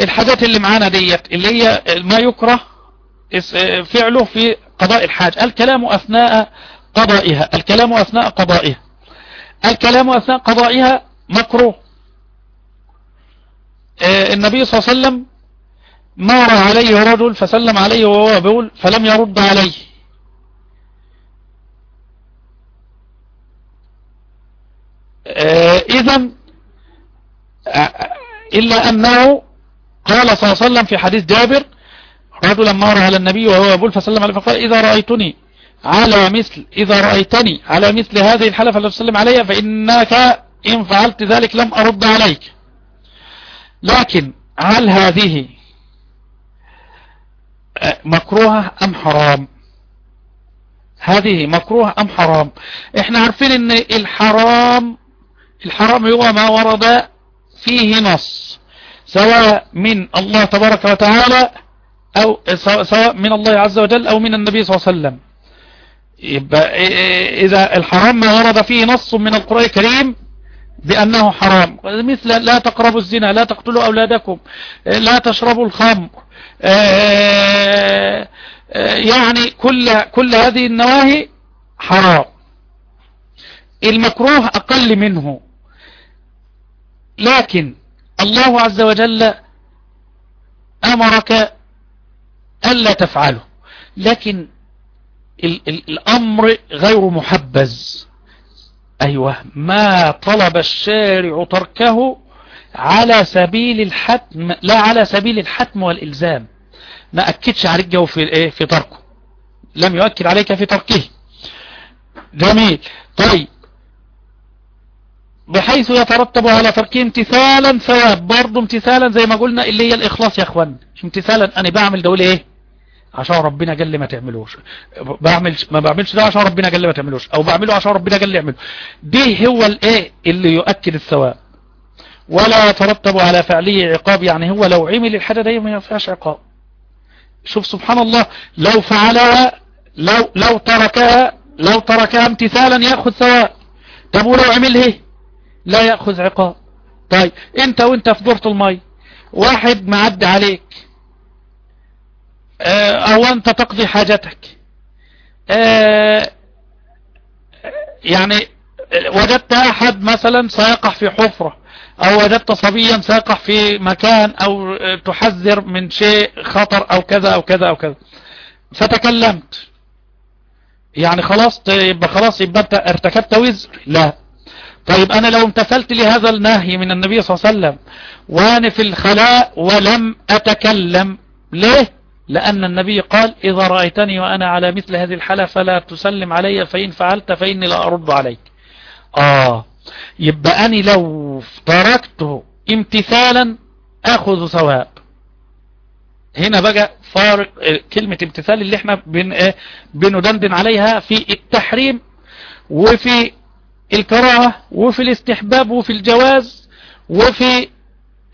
الحاجات اللي معانا ديت اللي هي ما يكره فعله في قضاء الحاج. الكلام أثناء قضائها الكلام أثناء قضائها. الكلام أثناء قضائها مكروه. آه، النبي صلى الله عليه وسلم مر عليه رجل فسلم عليه وهو بيقول فلم يرد عليه آه، إذا آه، إلا أنه قال صلى الله عليه وسلم في حديث جابر رجلا مر على النبي وهو يقول فسلم عليه فقال إذا رأيتني على مثل إذا رأيتني على مثل هذه الحالة فلا تسلم علي فإنك إن فعلت ذلك لم أرد عليك. لكن هل هذه آه، مكروهة أم حرام؟ هذه مكروهة أم حرام؟ إحنا عارفين إن الحرام الحرام هو ما ورد فيه نص سواء من الله تبارك وتعالى أو سواء من الله عز وجل أو من النبي صلى الله عليه وسلم. يبقى إذا الحرام ما ورد فيه نص من القرآن الكريم بأنه حرام. مثل لا تقربوا الزنا لا تقتلوا أولادكم لا تشربوا الخمر يعني كل كل هذه النواهي حرام. المكروه أقل منه. لكن الله عز وجل أمرك ألا تفعله. لكن ال ال الأمر غير محبز أيوة ما طلب الشارع تركه على سبيل الحتم لا على سبيل الحتم والإلزام. ما أكدش عليك جو في, إيه في تركه. لم يؤكد عليك في تركه. جميل. طيب بحيث يترتب على تركه امتثالا ثواب. برضه امتثالا زي ما قلنا اللي هي الإخلاص يا إخوان. مش امتثالا أنا بعمل دول إيه؟ عشان ربنا قال لي ما تعملوش. بعمل ما بعملش ده عشان ربنا قال لي ما تعملوش. أو بعمله عشان ربنا قال لي أعمله. دي هو الإيه اللي يؤكد الثواب. ولا يترتب على فعله عقاب. يعني هو لو عمل الحاجة دي ما فيهاش عقاب. شوف سبحان الله لو فعلها لو لو تركها لو تركها امتثالا يأخذ ثواب. طب ولو عمله لا يأخذ عقاب. طيب انت وانت في دورة المي واحد معدي عليك. آه أو انت تقضي حاجتك. آه يعني وجدت احد مثلا سيقع في حفرة أو وجدت صبيا سيقع في مكان أو تحذر من شيء خطر أو كذا أو كذا أو كذا. فتكلمت. يعني خلاص يبقى خلاص يبقى ارتكبت وزر. لا. طيب أنا لو امتثلت لهذا النهي من النبي صلى الله عليه وسلم وأنا في الخلاء ولم أتكلم ليه؟ لأن النبي قال إذا رأيتني وأنا على مثل هذه الحالة فلا تسلم علي فإن فعلت فإني لا أرد عليك. آه يبقى أنا لو تركته امتثالا أخذ ثواب. هنا بقى فارق كلمة امتثال اللي إحنا بن بندندن عليها في التحريم وفي الكراهة وفي الاستحباب وفي الجواز وفي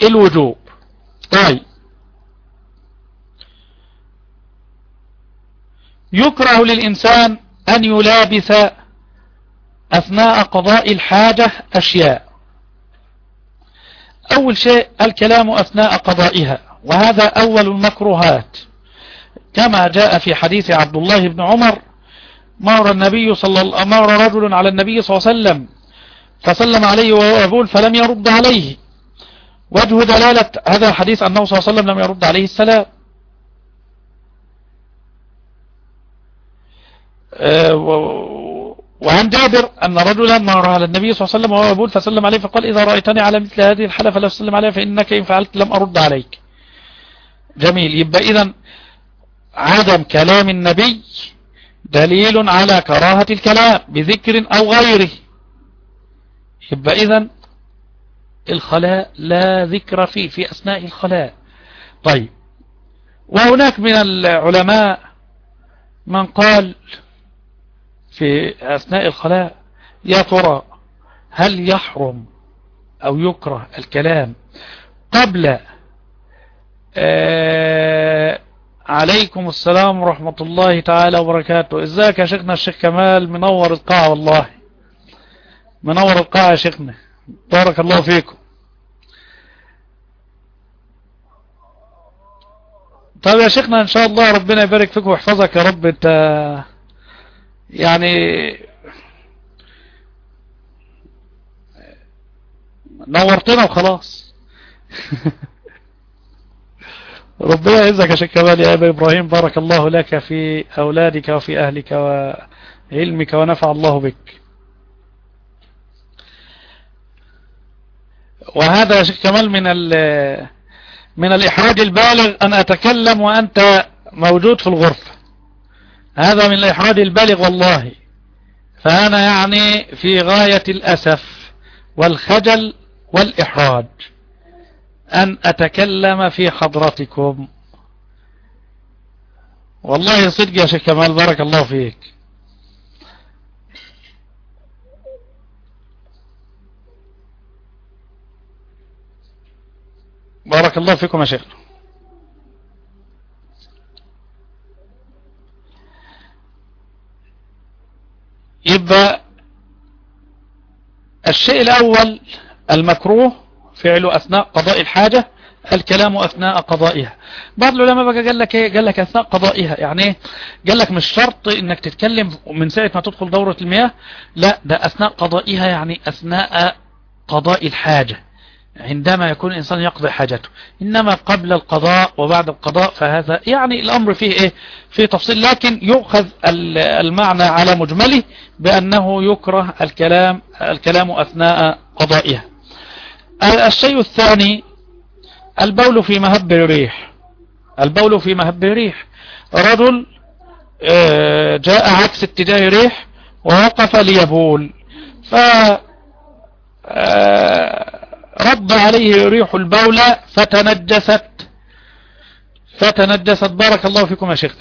الوجوب. طيب. يكره للإنسان أن يلابس أثناء قضاء الحاجة أشياء. أول شيء الكلام أثناء قضائها وهذا أول المكروهات. كما جاء في حديث عبد الله بن عمر مر النبي صلى مر رجل على النبي صلى الله عليه وسلم فسلم عليه وهو يقول فلم يرد عليه. وجه دلالة هذا الحديث أنه صلى الله عليه وسلم لم يرد عليه السلام. أه وعن جابر أن رجلا مر على النبي صلى الله عليه وسلم وهو يقول فسلم عليه فقال إذا رأيتني على مثل هذه الحالة فلا تسلم عليه فإنك إن فعلت لم أرد عليك. جميل. يبقى إذا عدم كلام النبي دليل على كراهة الكلام بذكر أو غيره. يبقى إذا الخلاء لا ذكر فيه في أثناء الخلاء. طيب. وهناك من العلماء من قال في أثناء الخلاء يا ترى هل يحرم أو يكره الكلام قبل آه عليكم السلام ورحمة الله تعالى وبركاته. ازيك يا شيخنا الشيخ كمال؟ منور القاعة والله. منور القاعة يا شيخنا. بارك الله فيكم. طيب يا شيخنا إن شاء الله ربنا يبارك فيكم ويحفظك يا رب. أنت يعني نورتنا وخلاص. ربنا يعزك يا شيخ كمال يا أبا إبراهيم. بارك الله لك في أولادك وفي أهلك وعلمك ونفع الله بك. وهذا يا شيخ كمال من من الإحراج البالغ أن أتكلم وأنت موجود في الغرفة. هذا من الإحراج البالغ والله. فأنا يعني في غاية الأسف والخجل والإحراج. أن أتكلم في حضرتكم. والله صدق يا شيخ كمال بارك الله فيك. بارك الله فيكم يا شيخ. يبقى الشيء الأول المكروه فعله أثناء قضاء الحاجة الكلام أثناء قضائها. بعض العلماء بقى قال لك إيه؟ قال لك أثناء قضائها. يعني إيه؟ قال لك مش شرط إنك تتكلم من ساعة ما تدخل دورة المياه لا ده أثناء قضائها يعني أثناء قضاء الحاجة. عندما يكون الإنسان يقضي حاجته. إنما قبل القضاء وبعد القضاء فهذا يعني الأمر فيه إيه؟ في تفصيل. لكن يؤخذ المعنى على مجمله بأنه يكره الكلام الكلام أثناء قضائها. الشيء الثاني البول في مهب الريح. البول في مهب الريح. رجل آه، جاء عكس اتجاه ريح ووقف ليبول. ف آه، رد عليه ريح البولة فتنجست. فتنجست. بارك الله فيكم يا شيخ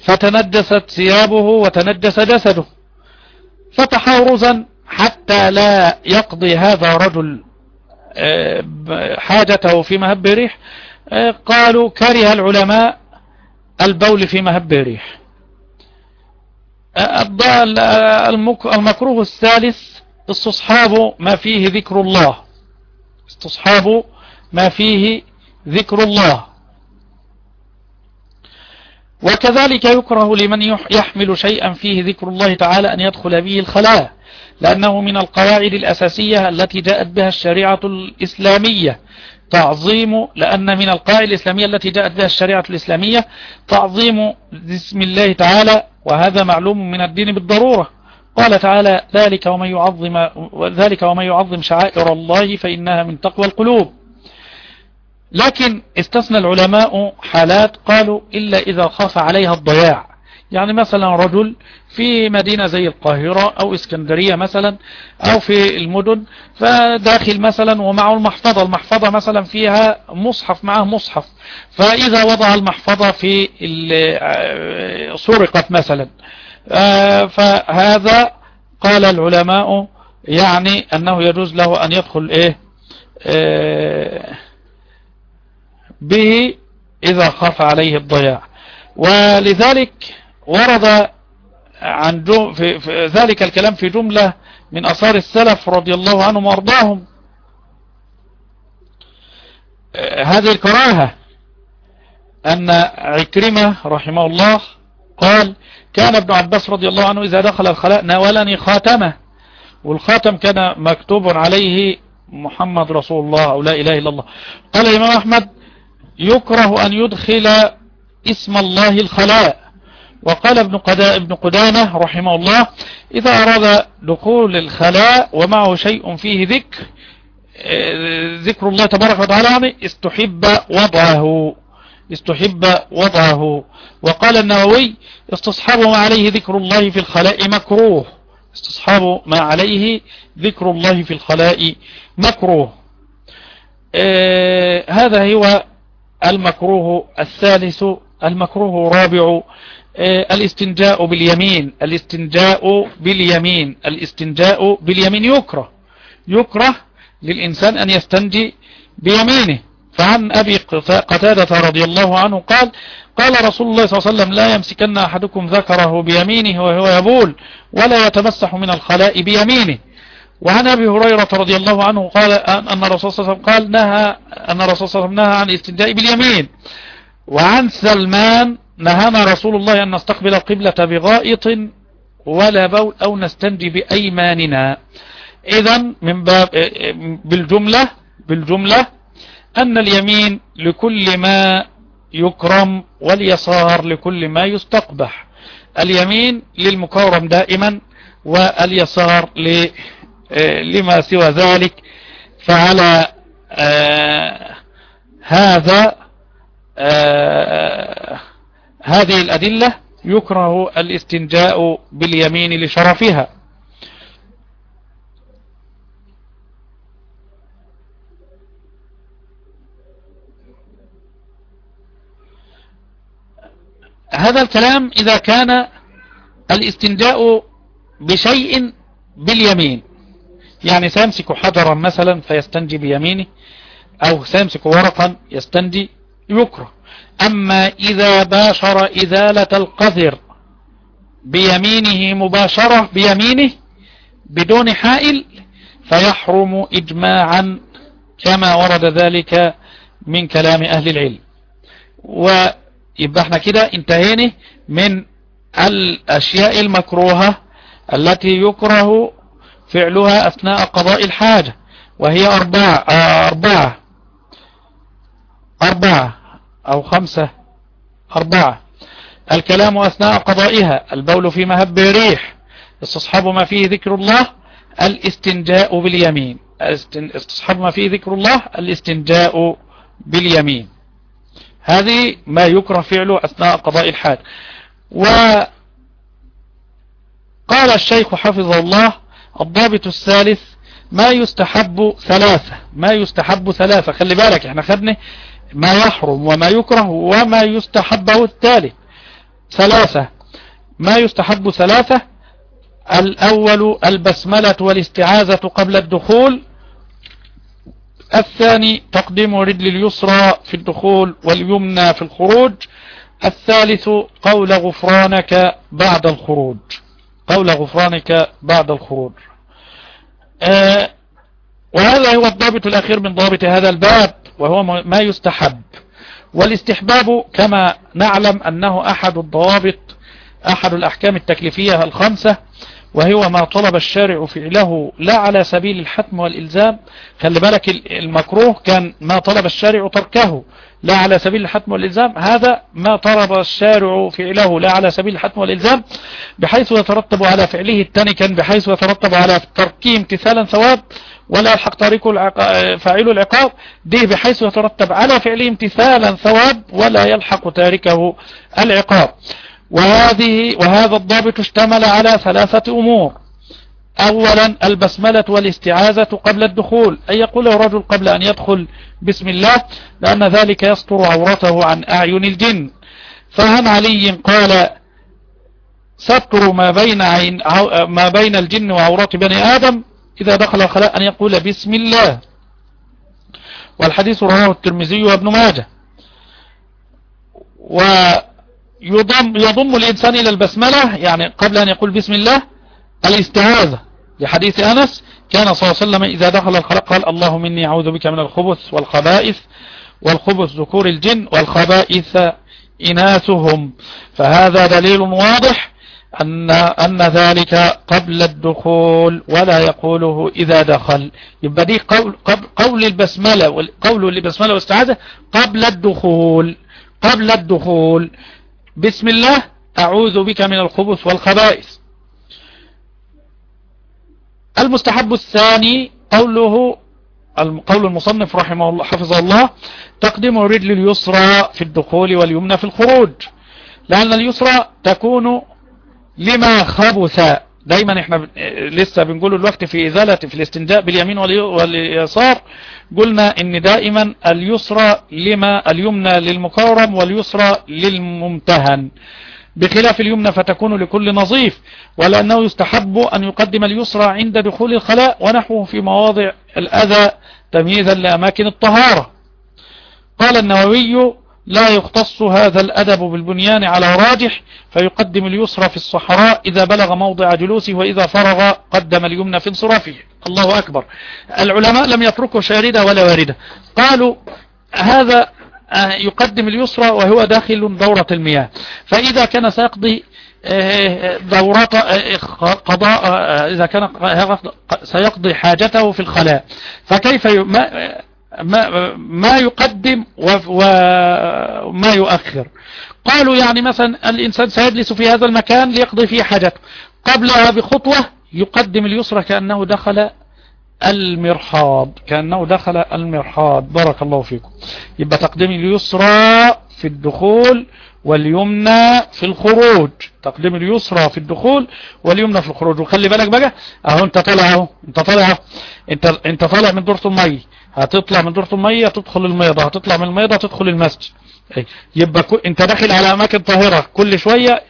فتنجست ثيابه وتنجس جسده. فتحاورزا حتى لا يقضي هذا رجل حاجته في مهب ريح. آه، قالوا كره العلماء البول في مهب ريح. آه، المكروه الثالث استصحاب ما فيه ذكر الله. استصحاب ما فيه ذكر الله. وكذلك يكره لمن يحمل شيئا فيه ذكر الله تعالى أن يدخل به الخلاء لأنه من القواعد الأساسية التي جاءت بها الشريعة الإسلامية. تعظيم لأن من القواعد الإسلامية التي جاءت بها الشريعة الإسلامية تعظيم بسم الله تعالى وهذا معلوم من الدين بالضرورة. قال تعالى ذلك ومن يعظم ذلك ومن يعظم شعائر الله فإنها من تقوى القلوب. لكن استثنى العلماء حالات قالوا إلا إذا خاف عليها الضياع. يعني مثلا رجل في مدينة زي القاهرة أو إسكندرية مثلا أو في المدن فداخل مثلا ومعه المحفظة المحفظة مثلا فيها مصحف معه مصحف. فإذا وضع المحفظة في سرقت مثلا آه، فهذا قال العلماء يعني أنه يجوز له أن يدخل إيه؟ آه، به إذا خاف عليه الضياع. ولذلك ورد عن في, في ذلك الكلام في جملة من أثار السلف رضي الله عنهم وأرضاهم. هذه الكراهة أن عكرمة رحمه الله قال كان ابن عباس رضي الله عنه إذا دخل الخلاء ناولني خاتمة والخاتم كان مكتوب عليه محمد رسول الله أو لا إله إلا الله قال الإمام أحمد يكره أن يدخل اسم الله الخلاء. وقال ابن ابن قدامة رحمه الله إذا أراد دخول الخلاء ومعه شيء فيه ذكر ذكر الله تبارك وتعالى استحب وضعه. استحب وضعه. وقال النووي استصحاب ما عليه ذكر الله في الخلاء مكروه. استصحاب ما عليه ذكر الله في الخلاء مكروه. آه هذا هو المكروه الثالث المكروه الرابع آه، الاستنجاء باليمين الاستنجاء باليمين الاستنجاء باليمين يكره يكره للإنسان أن يستنجي بيمينه. فعن أبي قتادة رضي الله عنه قال قال رسول الله صلى الله عليه وسلم لا يمسكن أحدكم ذكره بيمينه وهو يبول ولا يتمسح من الخلاء بيمينه. وعن أبي هريرة رضي الله عنه قال أن الرسول صلى الله عليه وسلم قال نهى أن الرسول صلى الله عليه وسلم نهى عن الاستنجاء باليمين. وعن سلمان نهانا رسول الله أن نستقبل القبلة بغائط ولا بول أو نستنجي بأيماننا. إذا من باب بالجملة بالجملة أن اليمين لكل ما يكرم واليسار لكل ما يستقبح. اليمين للمكرم دائما واليسار لما سوى ذلك فعلى آه هذا آه هذه الأدلة يكره الاستنجاء باليمين لشرفها. هذا الكلام إذا كان الاستنجاء بشيء باليمين. يعني سيمسك حجرا مثلا فيستنجي بيمينه أو سيمسك ورقا يستنجي يكره. أما إذا باشر إزالة القذر بيمينه مباشرة بيمينه بدون حائل فيحرم إجماعا كما ورد ذلك من كلام أهل العلم. ويبقى إحنا كده انتهينا من الأشياء المكروهة التي يكره فعلها أثناء قضاء الحاجة وهي أربعة أربعة أربعة أو خمسة أربعة. الكلام أثناء قضائها البول في مهب ريح استصحاب ما فيه ذكر الله الاستنجاء باليمين. استصحاب ما فيه ذكر الله الاستنجاء باليمين. هذه ما يكره فعله أثناء قضاء الحاج. وقال الشيخ حفظه الله الضابط الثالث ما يستحب ثلاثة ما يستحب ثلاثة. خلي بالك إحنا خدنا ما يحرم وما يكره وما يستحبه التالي ثلاثة ما يستحب ثلاثة؟ الأول البسملة والاستعاذة قبل الدخول. الثاني تقديم رجل اليسرى في الدخول واليمنى في الخروج. الثالث قول غفرانك بعد الخروج. قول غفرانك بعد الخروج. آه وهذا هو الضابط الأخير من ضابط هذا الباب وهو ما يستحب. والاستحباب كما نعلم أنه أحد الضوابط أحد الأحكام التكليفية الخمسة وهو ما طلب الشارع فعله لا على سبيل الحتم والإلزام. خلي بالك المكروه كان ما طلب الشارع تركه. لا على سبيل الحتم والإلزام. هذا ما طلب الشارع فعله لا على سبيل الحتم والإلزام. بحيث يترتب على فعله الثاني كان بحيث يترتب على تركه امتثالا ثواب. ولا يلحق طريق فاعل العقاب. دي بحيث يترتب على فعله امتثالا ثواب. ولا يلحق تاركه العقاب. وهذه وهذا الضابط اشتمل على ثلاثة أمور. أولا البسملة والاستعاذة قبل الدخول أي يقول الرجل قبل أن يدخل بسم الله لأن ذلك يستر عورته عن أعين الجن. فهم علي قال ستر ما بين, عين ما بين الجن وعورات بني آدم إذا دخل الخلاء أن يقول بسم الله. والحديث رواه الترمذي وابن ماجه. ويضم يضم الإنسان إلى البسملة يعني قبل أن يقول بسم الله الاستعاذة لحديث أنس كان صلى الله عليه وسلم إذا دخل الخلاء قال اللهم إني أعوذ بك من الخبث والخبائث والخبث ذكور الجن والخبائث إناثهم فهذا دليل واضح أن, أن ذلك قبل الدخول ولا يقوله إذا دخل يبقى دي قول, قول البسملة قول البسملة واستعاذة قبل الدخول قبل الدخول بسم الله أعوذ بك من الخبث والخبائث المستحب الثاني قوله قول المصنف رحمه الله حفظه الله تقديم الرجل اليسرى في الدخول واليمنى في الخروج. لأن اليسرى تكون لما خبث. دايما إحنا لسه بنقول الوقت في إزالة في الاستنجاء باليمين واليسار. قلنا إن دائما اليسرى لما اليمنى للمكرم واليسرى للممتهن. بخلاف اليمنى فتكون لكل نظيف ولأنه يستحب أن يقدم اليسرى عند دخول الخلاء ونحوه في مواضع الأذى تمييزا لأماكن الطهارة. قال النووي لا يختص هذا الأدب بالبنيان على راجح فيقدم اليسرى في الصحراء إذا بلغ موضع جلوسه وإذا فرغ قدم اليمنى في انصرافه. الله أكبر. العلماء لم يتركوا شاردة ولا واردة. قالوا هذا يقدم اليسرى وهو داخل دورة المياه. فإذا كان سيقضي آه، دورات آه، قضاء إذا كان سيقضي حاجته في الخلاء. فكيف ما, ما يقدم وما يؤخر؟ قالوا يعني مثلا الإنسان سيجلس في هذا المكان ليقضي فيه حاجته. قبلها بخطوة يقدم اليسرى كأنه دخل المرحاض كأنه دخل المرحاض. بارك الله فيكم. يبقى تقديم اليسرى في الدخول واليمنى في الخروج. تقديم اليسرى في الدخول واليمنى في الخروج. وخلي بالك بقى أهو انت طالع أهو انت طالع انت انت طالع من دورة المية. هتطلع من دورة المية تدخل الميضة. هتطلع من الميضة تدخل المسجد. يبقى انت داخل على أماكن طاهرة. كل شوية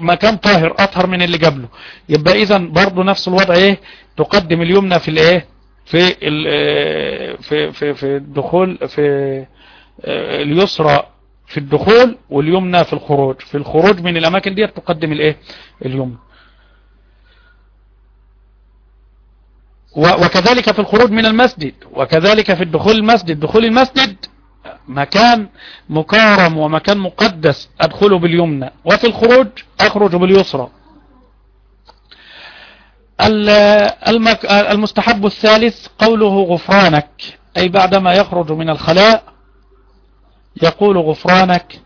مكان طاهر أطهر من اللي قبله. يبقى اذا برضو نفس الوضع إيه؟ تقدم اليمنى في الايه؟ في في في في الدخول في آه، اليسرى في الدخول واليمنى في الخروج. في الخروج من الأماكن دي تقدم الايه؟ اليمنى. وكذلك في الخروج من المسجد وكذلك في الدخول المسجد. دخول المسجد مكان مكرم ومكان مقدس أدخله باليمنى. وفي الخروج أخرج باليسرى. المستحب الثالث قوله غفرانك أي بعدما يخرج من الخلاء يقول غفرانك.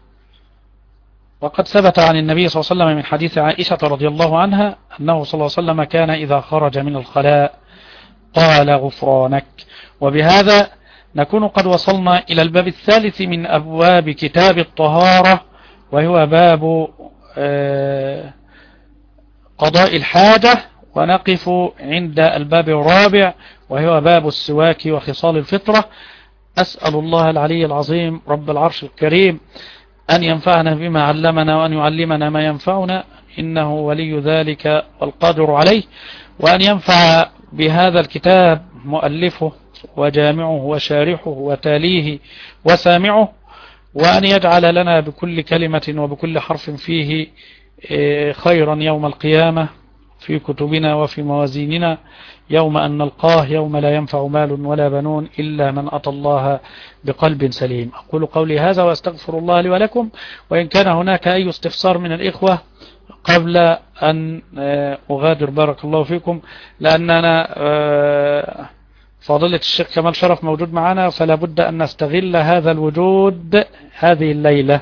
وقد ثبت عن النبي صلى الله عليه وسلم من حديث عائشة رضي الله عنها أنه صلى الله عليه وسلم كان إذا خرج من الخلاء قال غفرانك. وبهذا نكون قد وصلنا إلى الباب الثالث من أبواب كتاب الطهارة وهو باب آه، قضاء الحاجة. ونقف عند الباب الرابع وهو باب السواك وخصال الفطرة. أسأل الله العلي العظيم رب العرش الكريم أن ينفعنا بما علمنا وأن يعلمنا ما ينفعنا إنه ولي ذلك والقادر عليه. وأن ينفع بهذا الكتاب مؤلفه وجامعه وشارحه وتاليه وسامعه وأن يجعل لنا بكل كلمة وبكل حرف فيه آه، خيرا يوم القيامة. في كتبنا وفي موازيننا. يوم أن نلقاه يوم لا ينفع مال ولا بنون إلا من أتى الله بقلب سليم. أقول قولي هذا وأستغفر الله لي ولكم. وإن كان هناك أي استفسار من الإخوة قبل أن أغادر بارك الله فيكم لأننا فضيلة الشيخ كمال شرف موجود معنا فلا بد أن نستغل هذا الوجود هذه الليلة.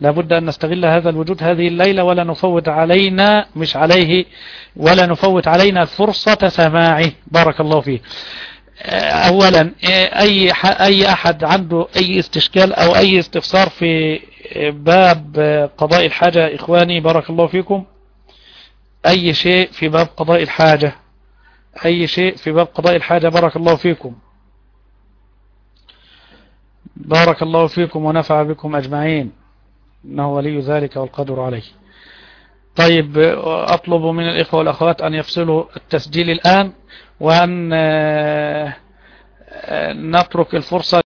لابد أن نستغل هذا الوجود هذه الليلة ولا نفوت علينا مش عليه ولا نفوت علينا فرصة سماعه. بارك الله فيه. أولا أي أي أحد عنده أي استشكال أو أي استفسار في باب قضاء الحاجة إخواني بارك الله فيكم. أي شيء في باب قضاء الحاجة. أي شيء في باب قضاء الحاجة بارك الله فيكم. بارك الله فيكم ونفع بكم أجمعين. إنه ولي ذلك والقدر عليه. طيب أطلب من الإخوة والأخوات أن يفصلوا التسجيل الآن وأن نترك الفرصة